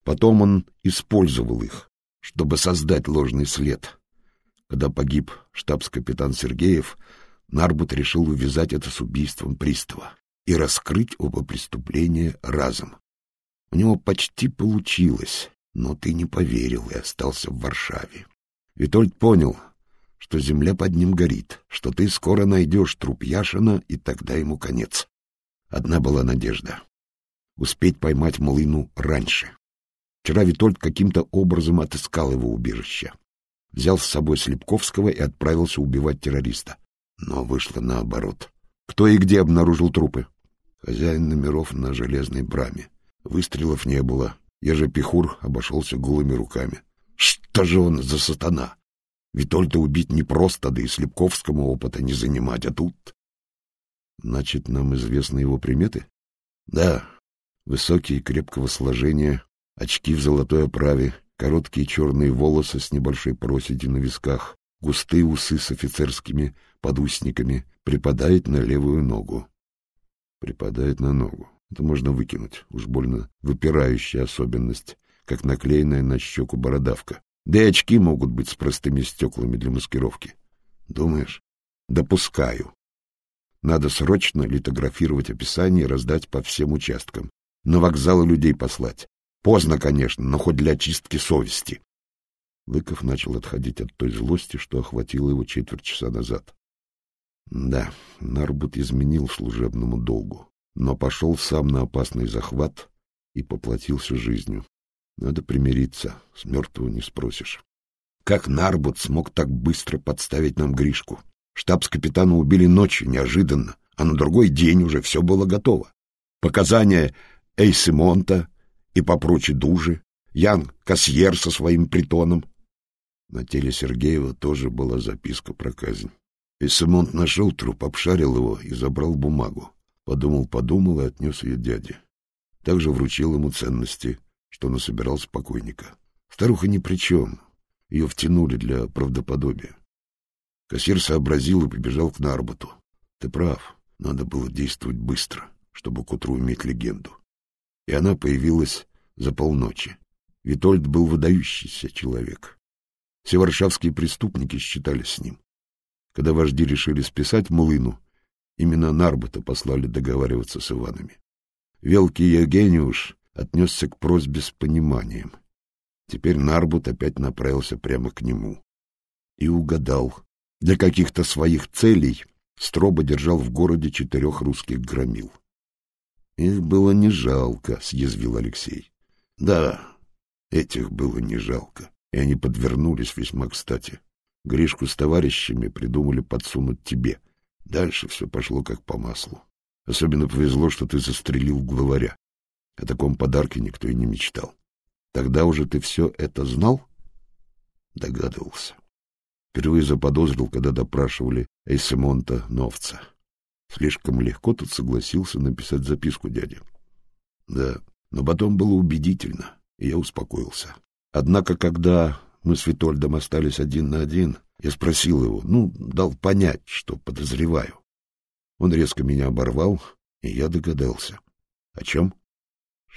Потом он использовал их, чтобы создать ложный след. Когда погиб штабс-капитан Сергеев, Нарбут решил увязать это с убийством пристава и раскрыть оба преступления разом. У него почти получилось, но ты не поверил и остался в Варшаве. Витольд понял, что земля под ним горит, что ты скоро найдешь труп Яшина, и тогда ему конец. Одна была надежда — успеть поймать Малыну раньше. Вчера Витольд каким-то образом отыскал его убежище. Взял с собой Слепковского и отправился убивать террориста. Но вышло наоборот. Кто и где обнаружил трупы? Хозяин номеров на железной браме. Выстрелов не было. Я же Пихур обошелся голыми руками. Что же он за сатана? Витольда убить непросто, да и Слепковскому опыта не занимать, а тут... Значит, нам известны его приметы? Да. Высокий, крепкого сложения, очки в золотой оправе, короткие черные волосы с небольшой проседи на висках, густые усы с офицерскими подусниками, припадает на левую ногу. Припадает на ногу. Это можно выкинуть, уж больно выпирающая особенность, как наклеенная на щеку бородавка. Да и очки могут быть с простыми стеклами для маскировки. Думаешь? Допускаю. Надо срочно литографировать описание и раздать по всем участкам. На вокзалы людей послать. Поздно, конечно, но хоть для очистки совести. Лыков начал отходить от той злости, что охватило его четверть часа назад. Да, Нарбут изменил служебному долгу, но пошел сам на опасный захват и поплатился жизнью. Надо примириться, с мертвого не спросишь. Как Нарбут смог так быстро подставить нам Гришку? Штабс-капитана убили ночью, неожиданно, а на другой день уже все было готово. Показания Эйсимонта и попроче дужи, Ян Кассьер со своим притоном. На теле Сергеева тоже была записка про казнь. Эйсимонт нашел труп, обшарил его и забрал бумагу. Подумал-подумал и отнес ее дяде. Также вручил ему ценности, что насобирал покойника. Старуха ни при чем. Ее втянули для правдоподобия. Кассир сообразил и побежал к Нарботу. Ты прав, надо было действовать быстро, чтобы к утру иметь легенду. И она появилась за полночи. Витольд был выдающийся человек. Все варшавские преступники считались с ним. Когда вожди решили списать Млыну, именно Нарбота послали договариваться с Иванами. Велкий Евгениуш отнесся к просьбе с пониманием. Теперь Нарбут опять направился прямо к нему. И угадал. Для каких-то своих целей Строба держал в городе четырех русских громил. Их было не жалко, съязвил Алексей. Да, этих было не жалко, и они подвернулись весьма кстати. Гришку с товарищами придумали подсунуть тебе. Дальше все пошло как по маслу. Особенно повезло, что ты застрелил главаря. О таком подарке никто и не мечтал. Тогда уже ты все это знал? Догадывался. Впервые заподозрил, когда допрашивали Эйсемонта Новца. Слишком легко тут согласился написать записку дяде. Да, но потом было убедительно, и я успокоился. Однако, когда мы с Витольдом остались один на один, я спросил его, ну, дал понять, что подозреваю. Он резко меня оборвал, и я догадался. О чем?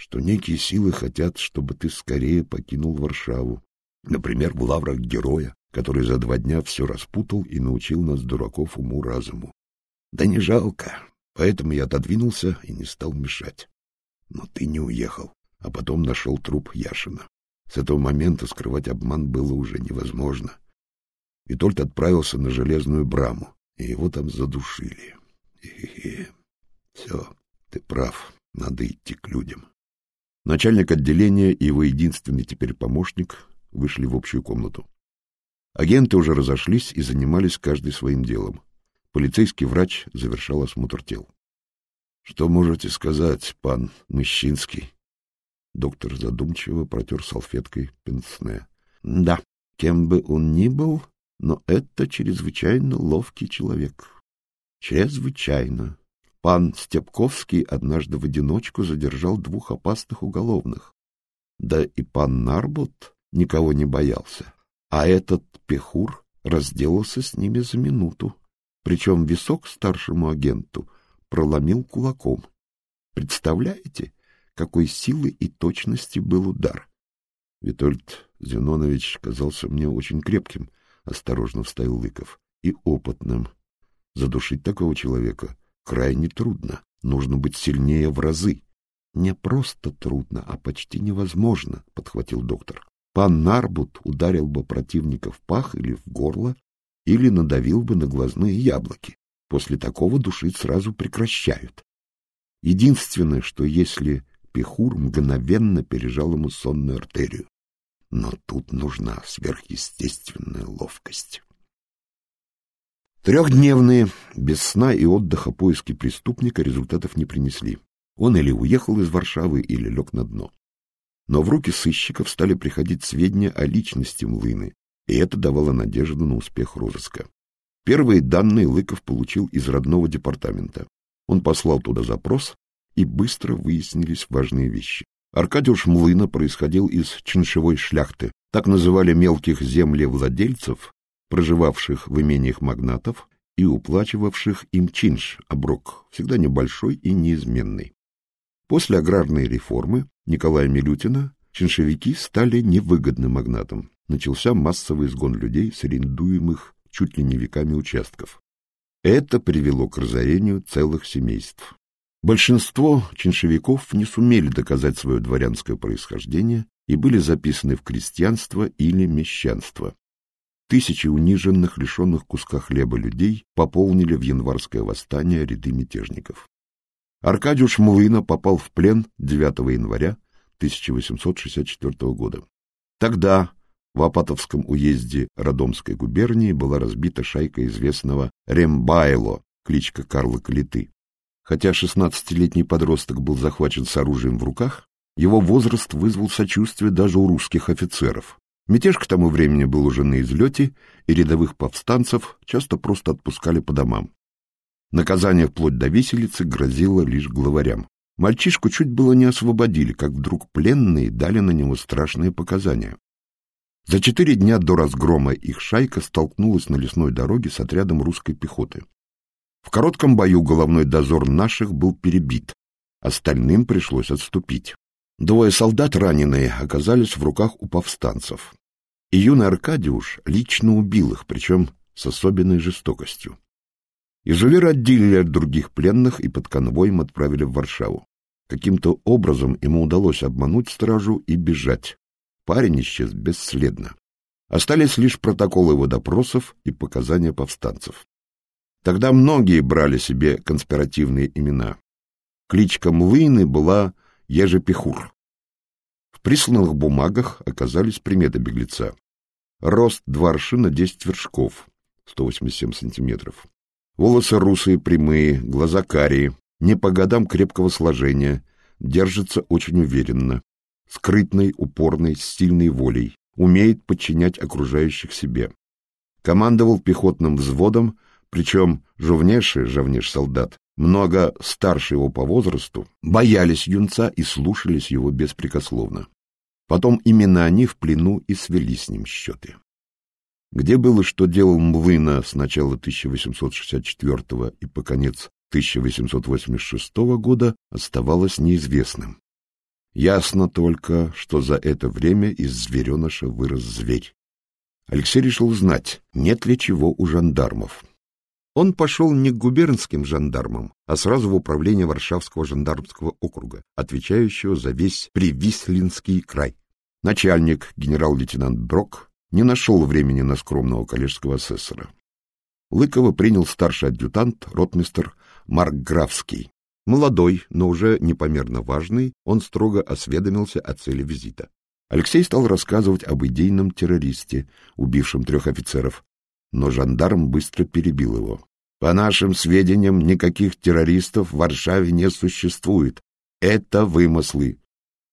Что некие силы хотят, чтобы ты скорее покинул Варшаву. Например, в лаврах героя, который за два дня все распутал и научил нас, дураков, уму-разуму. Да не жалко, поэтому я отодвинулся и не стал мешать. Но ты не уехал, а потом нашел труп Яшина. С этого момента скрывать обман было уже невозможно. Витольд отправился на железную браму, и его там задушили. Хе-хе. Все, ты прав, надо идти к людям. Начальник отделения и его единственный теперь помощник вышли в общую комнату. Агенты уже разошлись и занимались каждый своим делом. Полицейский врач завершал осмотр тел. — Что можете сказать, пан Мыщинский? Доктор задумчиво протер салфеткой пенсне. — Да, кем бы он ни был, но это чрезвычайно ловкий человек. Чрезвычайно. Пан Степковский однажды в одиночку задержал двух опасных уголовных. Да и пан Нарбут никого не боялся. А этот Пехур разделался с ними за минуту. Причем висок старшему агенту проломил кулаком. Представляете, какой силы и точности был удар? Витольд Зенонович казался мне очень крепким, осторожно вставил Лыков, и опытным. Задушить такого человека крайне трудно, нужно быть сильнее в разы. Не просто трудно, а почти невозможно, подхватил доктор. Пан Нарбут ударил бы противника в пах или в горло, или надавил бы на глазные яблоки. После такого душить сразу прекращают. Единственное, что если Пехур мгновенно пережал ему сонную артерию. Но тут нужна сверхъестественная ловкость. Трехдневные, без сна и отдыха поиски преступника результатов не принесли. Он или уехал из Варшавы, или лег на дно но в руки сыщиков стали приходить сведения о личности Млыны, и это давало надежду на успех розыска. Первые данные Лыков получил из родного департамента. Он послал туда запрос, и быстро выяснились важные вещи. Аркадиуш Млына происходил из чиншевой шляхты, так называли мелких землевладельцев, проживавших в имениях магнатов и уплачивавших им чинш, оброк, всегда небольшой и неизменный. После аграрной реформы Николая Милютина чиншевики стали невыгодным магнатам. Начался массовый изгон людей с арендуемых чуть ли не веками участков. Это привело к разорению целых семейств. Большинство чиншевиков не сумели доказать свое дворянское происхождение и были записаны в крестьянство или мещанство. Тысячи униженных, лишенных куска хлеба людей пополнили в январское восстание ряды мятежников. Аркадиуш Млына попал в плен 9 января 1864 года. Тогда в Апатовском уезде Родомской губернии была разбита шайка известного Рембайло, кличка Карла Калиты. Хотя 16-летний подросток был захвачен с оружием в руках, его возраст вызвал сочувствие даже у русских офицеров. Мятеж к тому времени был уже на излете, и рядовых повстанцев часто просто отпускали по домам. Наказание вплоть до виселицы грозило лишь главарям. Мальчишку чуть было не освободили, как вдруг пленные дали на него страшные показания. За четыре дня до разгрома их шайка столкнулась на лесной дороге с отрядом русской пехоты. В коротком бою головной дозор наших был перебит, остальным пришлось отступить. Двое солдат, раненые, оказались в руках у повстанцев. И юный Аркадиуш лично убил их, причем с особенной жестокостью. Изувера отделили от других пленных и под конвоем отправили в Варшаву. Каким-то образом ему удалось обмануть стражу и бежать. Парень исчез бесследно. Остались лишь протоколы его допросов и показания повстанцев. Тогда многие брали себе конспиративные имена. Кличка Млыны была Ежепихур. В присланных бумагах оказались приметы беглеца. Рост два аршина десять вершков, 187 сантиметров. Волосы русые, прямые, глаза карие, не по годам крепкого сложения, держится очень уверенно скрытной, упорной, сильной волей, умеет подчинять окружающих себе. Командовал пехотным взводом, причем жовнейший жовнеш-солдат, много старше его по возрасту, боялись юнца и слушались его беспрекословно. Потом именно они в плену и свели с ним счеты. Где было, что делал Млына с начала 1864 и по конец 1886 года, оставалось неизвестным. Ясно только, что за это время из звереныша вырос зверь. Алексей решил узнать, нет ли чего у жандармов. Он пошел не к губернским жандармам, а сразу в управление Варшавского жандармского округа, отвечающего за весь Привислинский край. Начальник, генерал-лейтенант Брок, не нашел времени на скромного коллежского асессора. Лыкова принял старший адъютант, ротмистер Марк Графский, Молодой, но уже непомерно важный, он строго осведомился о цели визита. Алексей стал рассказывать об идейном террористе, убившем трех офицеров, но жандарм быстро перебил его. По нашим сведениям, никаких террористов в Варшаве не существует. Это вымыслы.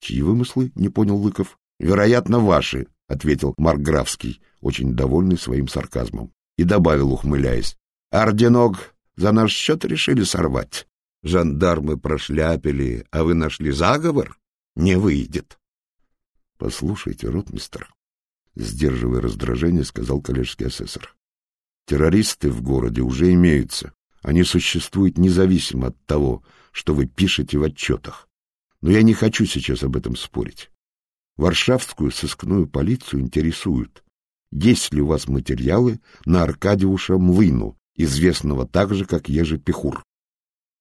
Чьи вымыслы? Не понял Лыков. Вероятно, ваши, ответил Маркграфский, очень довольный своим сарказмом, и добавил, ухмыляясь. Орденок за наш счет решили сорвать. Жандармы прошляпили, а вы нашли заговор? Не выйдет. — Послушайте, ротмистер, — сдерживая раздражение, сказал коллежский асессор. — Террористы в городе уже имеются. Они существуют независимо от того, что вы пишете в отчетах. Но я не хочу сейчас об этом спорить. Варшавскую сыскную полицию интересуют, есть ли у вас материалы на Аркадиуша Млыну, известного также как Ежепихур.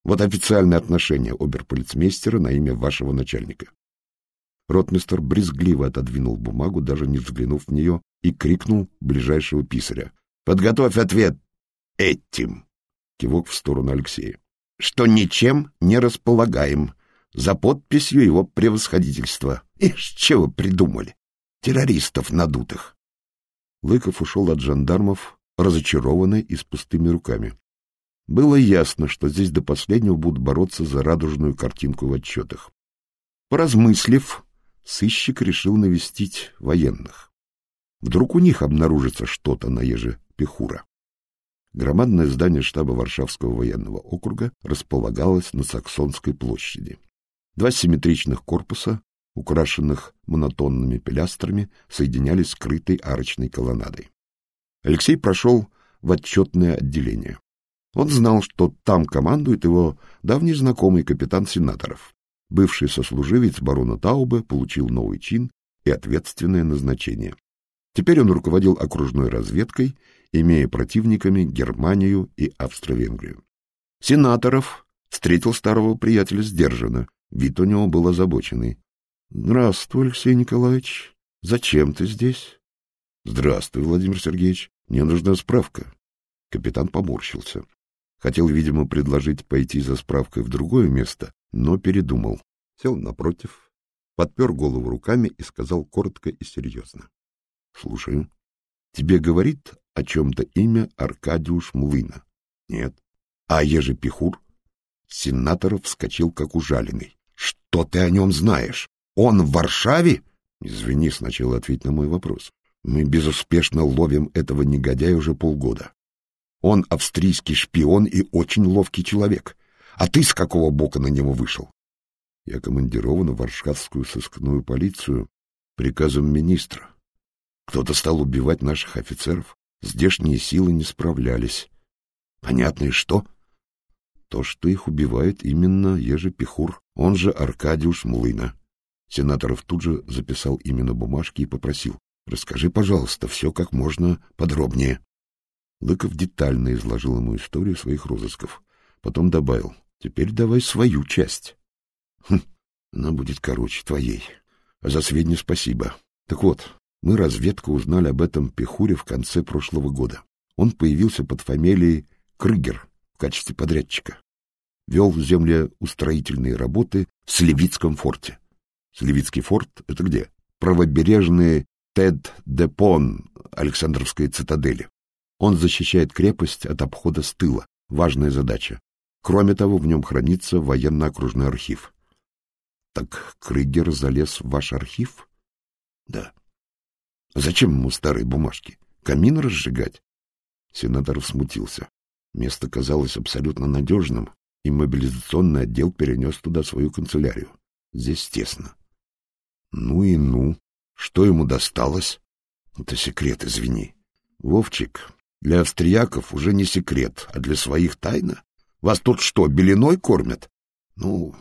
Вот официальное отношение оберполицмейстера на имя вашего начальника. Ротмистер брезгливо отодвинул бумагу, даже не взглянув в нее, и крикнул ближайшего писаря. — Подготовь ответ этим! Кивок в сторону Алексея. — Что ничем не располагаем. За подписью его превосходительства. Ишь, чего придумали? Террористов надутых. Лыков ушел от жандармов, разочарованный и с пустыми руками. Было ясно, что здесь до последнего будут бороться за радужную картинку в отчетах. Поразмыслив, сыщик решил навестить военных. Вдруг у них обнаружится что-то на еже Пехура. Громадное здание штаба Варшавского военного округа располагалось на Саксонской площади. Два симметричных корпуса, украшенных монотонными пилястрами, соединялись скрытой арочной колоннадой. Алексей прошел в отчетное отделение. Он знал, что там командует его давний знакомый капитан сенаторов. Бывший сослуживец барона Таубе получил новый чин и ответственное назначение. Теперь он руководил окружной разведкой, имея противниками Германию и Австро-Венгрию. Сенаторов встретил старого приятеля сдержанно, вид у него был озабоченный. — Здравствуй, Алексей Николаевич. Зачем ты здесь? — Здравствуй, Владимир Сергеевич. Мне нужна справка. Капитан поморщился. Хотел, видимо, предложить пойти за справкой в другое место, но передумал. Сел напротив, подпер голову руками и сказал коротко и серьезно. — Слушаю. Тебе говорит о чем-то имя Аркадиуш Млына? — Нет. — А Ежепихур? Сенаторов вскочил, как ужаленный. — Что ты о нем знаешь? Он в Варшаве? — Извини, сначала ответь на мой вопрос. Мы безуспешно ловим этого негодяя уже полгода. Он австрийский шпион и очень ловкий человек. А ты с какого бока на него вышел? Я командирован в Варшавскую сыскную полицию приказом министра. Кто-то стал убивать наших офицеров. Здешние силы не справлялись. Понятно и что? То, что их убивает именно Ежепихур, он же Аркадиуш Млына. Сенаторов тут же записал именно бумажки и попросил. Расскажи, пожалуйста, все как можно подробнее. Лыков детально изложил ему историю своих розысков. Потом добавил. Теперь давай свою часть. Хм, она будет короче твоей. За сведения спасибо. Так вот, мы разведку узнали об этом Пехуре в конце прошлого года. Он появился под фамилией Крыгер в качестве подрядчика. Вел землеустроительные работы в Сливицком форте. Сливицкий форт — это где? Правобережные Тед-Депон Александровской цитадели. Он защищает крепость от обхода с тыла. Важная задача. Кроме того, в нем хранится военно-окружной архив. Так Крыгер залез в ваш архив? Да. Зачем ему старые бумажки? Камин разжигать? Сенатор смутился. Место казалось абсолютно надежным, и мобилизационный отдел перенес туда свою канцелярию. Здесь тесно. Ну и ну. Что ему досталось? Это секрет, извини. Вовчик, для австрияков уже не секрет, а для своих тайна. Вас тут что, белиной кормят? Ну,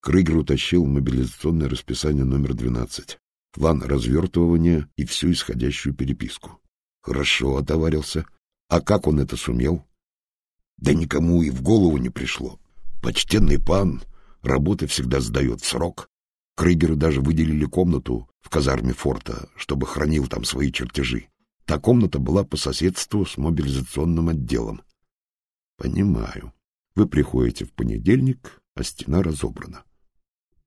Крыгер утащил мобилизационное расписание номер 12, план развертывания и всю исходящую переписку. Хорошо отоварился. А как он это сумел? Да никому и в голову не пришло. Почтенный пан работы всегда сдает срок. Крыгеру даже выделили комнату в казарме форта, чтобы хранил там свои чертежи. Та комната была по соседству с мобилизационным отделом. Понимаю. Вы приходите в понедельник, а стена разобрана.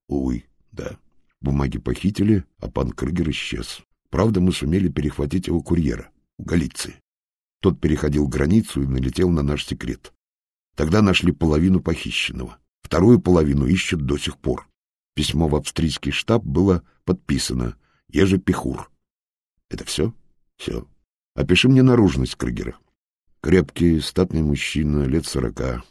Увы, да. Бумаги похитили, а пан Крыгер исчез. Правда, мы сумели перехватить его курьера у Галиции. Тот переходил границу и налетел на наш секрет. Тогда нашли половину похищенного. Вторую половину ищут до сих пор. Письмо в австрийский штаб было подписано «Еже Пехур». Это все? Все. Опиши мне наружность Крыгера. Крепкий, статный мужчина, лет сорока.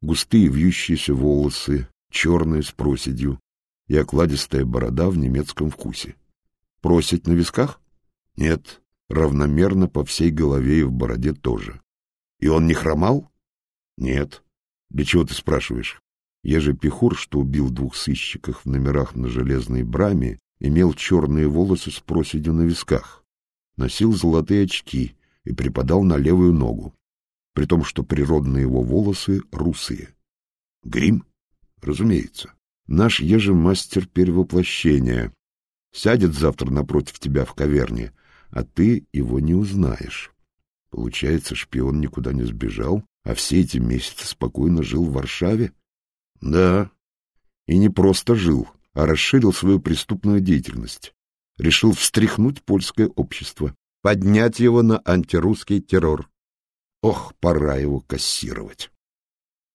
Густые вьющиеся волосы, черные с проседью и окладистая борода в немецком вкусе. Просить на висках? Нет, равномерно по всей голове и в бороде тоже. И он не хромал? Нет. Для чего ты спрашиваешь? Еже Пехур, что убил двух сыщиков в номерах на железной браме, имел черные волосы с проседью на висках носил золотые очки и припадал на левую ногу, при том, что природные его волосы русые. Грим? Разумеется. Наш ежемастер перевоплощения. Сядет завтра напротив тебя в каверне, а ты его не узнаешь. Получается, шпион никуда не сбежал, а все эти месяцы спокойно жил в Варшаве? Да. И не просто жил, а расширил свою преступную деятельность решил встряхнуть польское общество, поднять его на антирусский террор. Ох, пора его кассировать.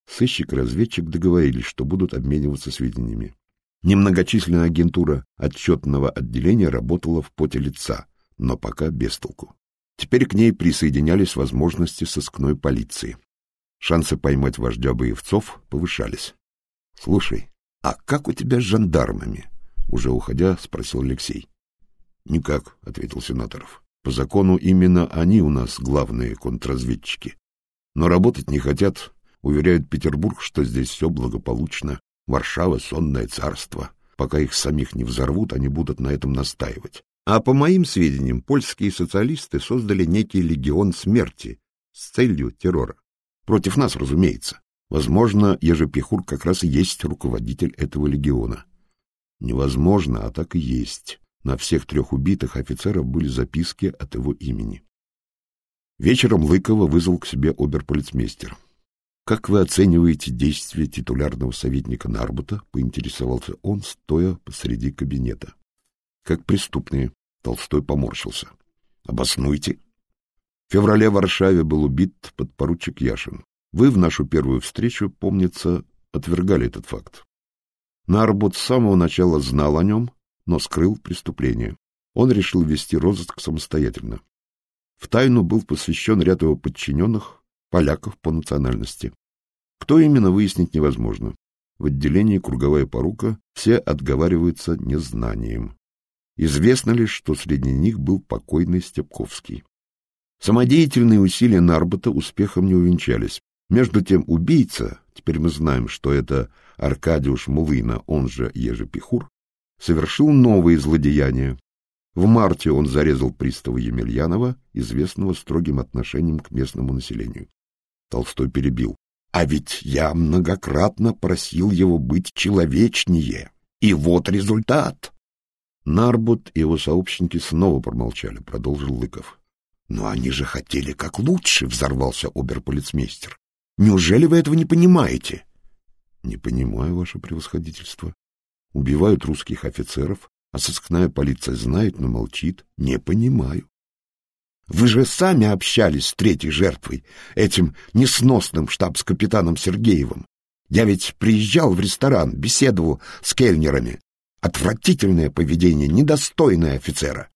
Сыщик-разведчик договорились, что будут обмениваться сведениями. Немногочисленная агентура отчетного отделения работала в поте лица, но пока без толку. Теперь к ней присоединялись возможности сыскной полиции. Шансы поймать вождя боевцов повышались. — Слушай, а как у тебя с жандармами? — уже уходя, спросил Алексей. — Никак, — ответил Сенаторов. По закону именно они у нас главные контрразведчики. Но работать не хотят, уверяют Петербург, что здесь все благополучно. Варшава — сонное царство. Пока их самих не взорвут, они будут на этом настаивать. А по моим сведениям, польские социалисты создали некий легион смерти с целью террора. Против нас, разумеется. Возможно, Ежепихур как раз и есть руководитель этого легиона. Невозможно, а так и есть. На всех трех убитых офицеров были записки от его имени. Вечером Лыкова вызвал к себе оберполицмейстер. — Как вы оцениваете действия титулярного советника Нарбута? — поинтересовался он, стоя посреди кабинета. — Как преступные. Толстой поморщился. — Обоснуйте. В феврале в Варшаве был убит подпоручик Яшин. Вы в нашу первую встречу, помнится, отвергали этот факт. Нарбут с самого начала знал о нем, но скрыл преступление. Он решил вести розыск самостоятельно. В тайну был посвящен ряд его подчиненных, поляков по национальности. Кто именно, выяснить невозможно. В отделении «Круговая порука» все отговариваются незнанием. Известно лишь, что среди них был покойный Степковский. Самодеятельные усилия Нарбота успехом не увенчались. Между тем убийца, теперь мы знаем, что это Аркадиуш Мулына, он же Ежепихур, совершил новые злодеяния. В марте он зарезал пристава Емельянова, известного строгим отношением к местному населению. Толстой перебил. А ведь я многократно просил его быть человечнее. И вот результат. Нарбут и его сообщники снова промолчали, продолжил Лыков. Но они же хотели как лучше, взорвался оберполицмейстер. Неужели вы этого не понимаете? Не понимаю, ваше превосходительство. Убивают русских офицеров, а сыскная полиция знает, но молчит. Не понимаю. Вы же сами общались с третьей жертвой, этим несносным штабс-капитаном Сергеевым. Я ведь приезжал в ресторан, беседовал с кельнерами. Отвратительное поведение, недостойное офицера.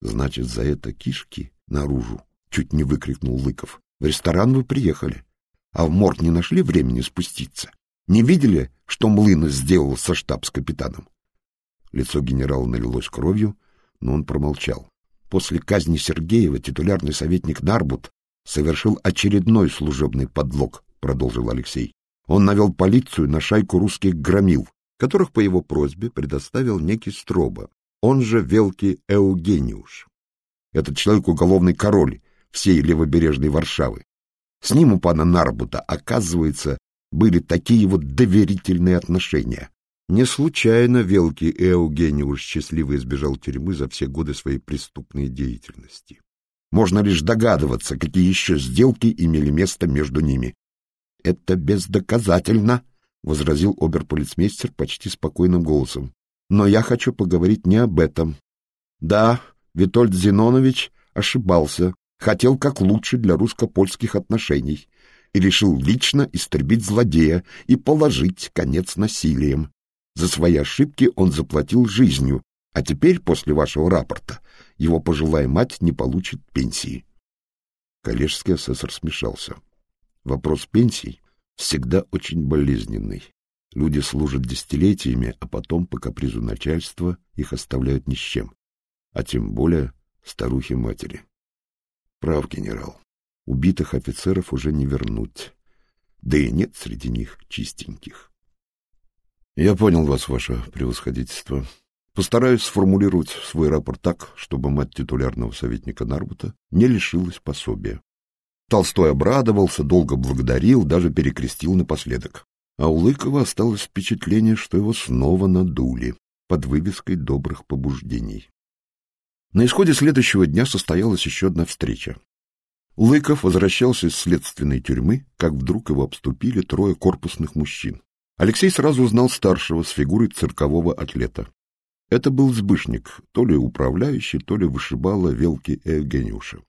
Значит, за это кишки наружу, чуть не выкрикнул Лыков. В ресторан вы приехали, а в морг не нашли времени спуститься. Не видели, что Млынов сделал со штабс-капитаном? Лицо генерала налилось кровью, но он промолчал. После казни Сергеева титулярный советник Нарбут совершил очередной служебный подлог, продолжил Алексей. Он навел полицию на шайку русских громил, которых по его просьбе предоставил некий Строба, он же Велкий Эугениуш. Этот человек — уголовный король всей левобережной Варшавы. С ним у пана Нарбута, оказывается, были такие вот доверительные отношения. Не случайно Велкий Эугениуш счастливо избежал тюрьмы за все годы своей преступной деятельности. Можно лишь догадываться, какие еще сделки имели место между ними. — Это бездоказательно, — возразил оберполицмейстер почти спокойным голосом. — Но я хочу поговорить не об этом. Да, Витольд Зинонович ошибался, хотел как лучше для русско-польских отношений и решил лично истребить злодея и положить конец насилием. За свои ошибки он заплатил жизнью, а теперь, после вашего рапорта, его пожилая мать не получит пенсии. Коллежский асессор смешался. Вопрос пенсий всегда очень болезненный. Люди служат десятилетиями, а потом по капризу начальства их оставляют ни с чем. А тем более старухи-матери. Прав, генерал. Убитых офицеров уже не вернуть. Да и нет среди них чистеньких. Я понял вас, ваше превосходительство. Постараюсь сформулировать свой рапорт так, чтобы мать титулярного советника Нарбута не лишилась пособия. Толстой обрадовался, долго благодарил, даже перекрестил напоследок. А у Лыкова осталось впечатление, что его снова надули под вывеской добрых побуждений. На исходе следующего дня состоялась еще одна встреча. Лыков возвращался из следственной тюрьмы, как вдруг его обступили трое корпусных мужчин. Алексей сразу узнал старшего с фигурой циркового атлета. Это был Збышник, то ли управляющий, то ли вышибала велки Евгениуша.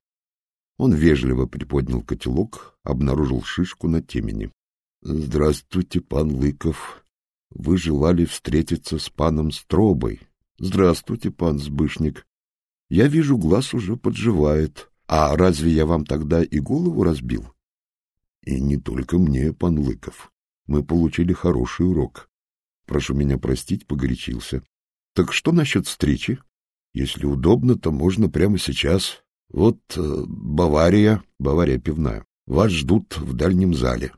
Он вежливо приподнял котелок, обнаружил шишку на темени. — Здравствуйте, пан Лыков. Вы желали встретиться с паном Стробой. — Здравствуйте, пан Збышник. Я вижу, глаз уже подживает. А разве я вам тогда и голову разбил? — И не только мне, пан Лыков мы получили хороший урок. Прошу меня простить, погорячился. Так что насчет встречи? Если удобно, то можно прямо сейчас. Вот э, Бавария, Бавария пивная. Вас ждут в дальнем зале.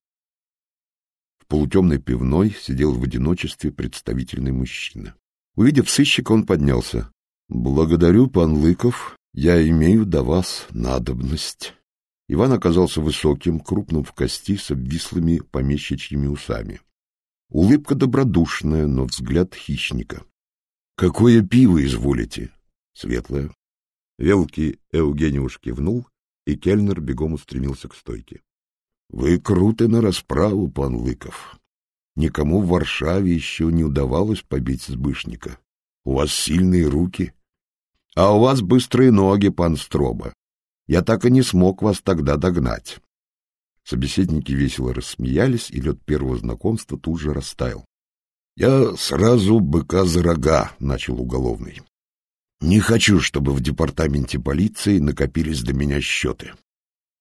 В полутемной пивной сидел в одиночестве представительный мужчина. Увидев сыщика, он поднялся. — Благодарю, пан Лыков, я имею до вас надобность. Иван оказался высоким, крупным в кости, с обвислыми помещичьими усами. Улыбка добродушная, но взгляд хищника. — Какое пиво изволите? — Светлое. Велкий Евгениуш кивнул, и кельнер бегом устремился к стойке. — Вы круты на расправу, пан Лыков. Никому в Варшаве еще не удавалось побить Сбышника. У вас сильные руки. А у вас быстрые ноги, пан Строба. Я так и не смог вас тогда догнать. Собеседники весело рассмеялись, и лед первого знакомства тут же растаял. — Я сразу быка за рога, — начал уголовный. Не хочу, чтобы в департаменте полиции накопились до меня счеты.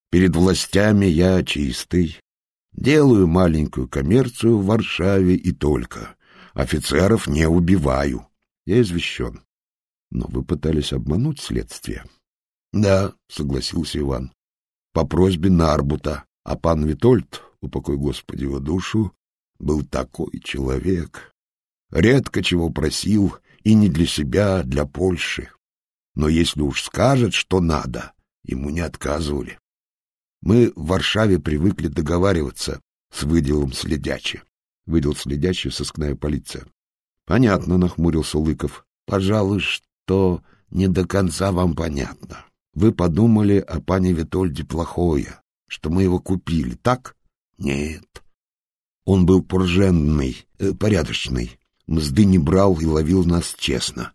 Перед властями я чистый. Делаю маленькую коммерцию в Варшаве и только. Офицеров не убиваю. Я извещен. Но вы пытались обмануть следствие. — Да, — согласился Иван, — по просьбе Нарбута, а пан Витольд, упокой Господи его душу, был такой человек. Редко чего просил, и не для себя, а для Польши. Но если уж скажет, что надо, ему не отказывали. Мы в Варшаве привыкли договариваться с выделом следячи. Выдел следячий сыскная полиция. — Понятно, — нахмурился Лыков. — Пожалуй, что не до конца вам понятно. Вы подумали о пане Витольде плохое, что мы его купили, так? Нет. Он был порженный, э, порядочный, мзды не брал и ловил нас честно.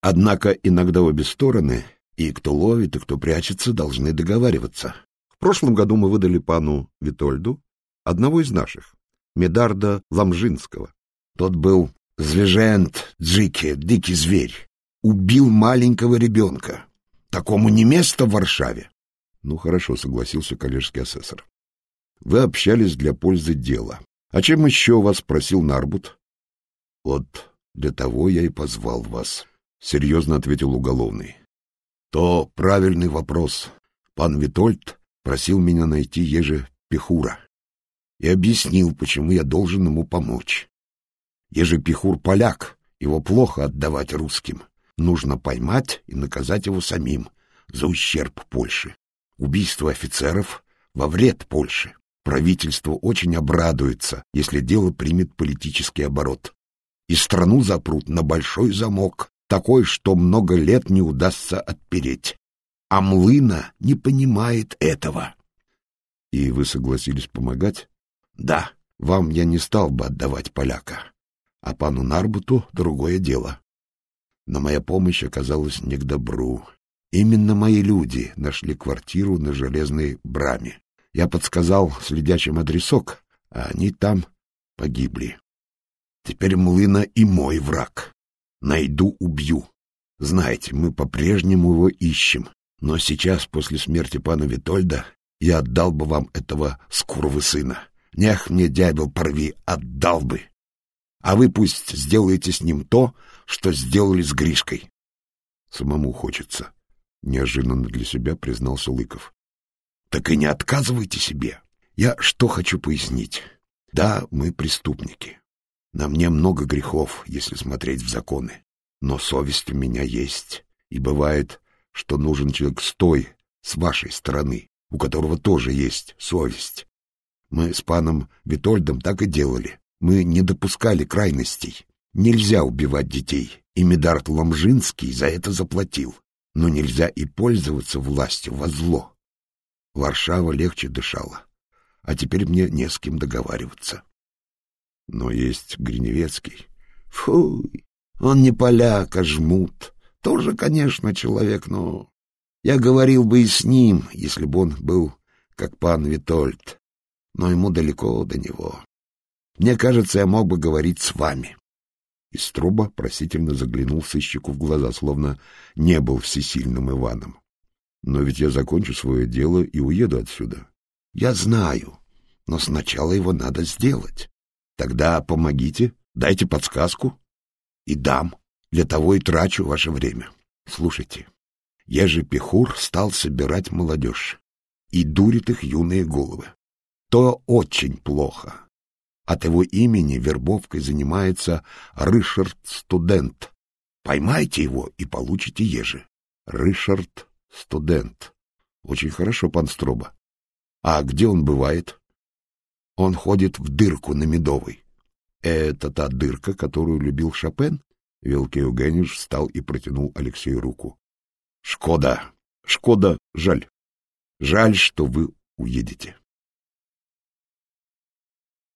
Однако иногда обе стороны, и кто ловит, и кто прячется, должны договариваться. В прошлом году мы выдали пану Витольду одного из наших, Медарда Ламжинского. Тот был звежент, джики, дикий зверь. Убил маленького ребенка. Такому не место в Варшаве. Ну, хорошо, согласился коллежский асессор. Вы общались для пользы дела. А чем еще вас просил Нарбут? Вот для того я и позвал вас, — серьезно ответил уголовный. То правильный вопрос. Пан Витольд просил меня найти еже Пехура и объяснил, почему я должен ему помочь. Еже Пехур поляк, его плохо отдавать русским. Нужно поймать и наказать его самим за ущерб Польше. Убийство офицеров во вред Польше. Правительство очень обрадуется, если дело примет политический оборот. И страну запрут на большой замок, такой, что много лет не удастся отпереть. А Млына не понимает этого. И вы согласились помогать? Да, вам я не стал бы отдавать поляка. А пану Нарбуту другое дело. Но моя помощь оказалась не к добру. Именно мои люди нашли квартиру на железной браме. Я подсказал следячим адресок, а они там погибли. Теперь Млына и мой враг. Найду, убью. Знаете, мы по-прежнему его ищем. Но сейчас, после смерти пана Витольда, я отдал бы вам этого скурвы сына. Нех мне, дябел, порви, отдал бы. А вы пусть сделаете с ним то, что сделали с Гришкой. Самому хочется, — неожиданно для себя признался Лыков. Так и не отказывайте себе. Я что хочу пояснить. Да, мы преступники. На мне много грехов, если смотреть в законы. Но совесть у меня есть. И бывает, что нужен человек с той, с вашей стороны, у которого тоже есть совесть. Мы с паном Витольдом так и делали. Мы не допускали крайностей. Нельзя убивать детей, и Медарт Ламжинский за это заплатил. Но нельзя и пользоваться властью во зло. Варшава легче дышала, а теперь мне не с кем договариваться. Но есть Гриневецкий. Фуй, он не поляк, а жмут. Тоже, конечно, человек, но... Я говорил бы и с ним, если бы он был как пан Витольд. Но ему далеко до него. Мне кажется, я мог бы говорить с вами. И Струба просительно заглянул сыщику в глаза, словно не был всесильным Иваном. Но ведь я закончу свое дело и уеду отсюда. Я знаю, но сначала его надо сделать. Тогда помогите, дайте подсказку. И дам. Для того и трачу ваше время. Слушайте, Ежепихур стал собирать молодежь и дурит их юные головы. То очень плохо. От его имени вербовкой занимается Рышард Студент. Поймайте его и получите ежи. Рышард Студент. Очень хорошо, пан Строба. А где он бывает? Он ходит в дырку на Медовой. Это та дырка, которую любил Шопен? Велкий Евгеньевич встал и протянул Алексею руку. Шкода, Шкода, жаль. Жаль, что вы уедете.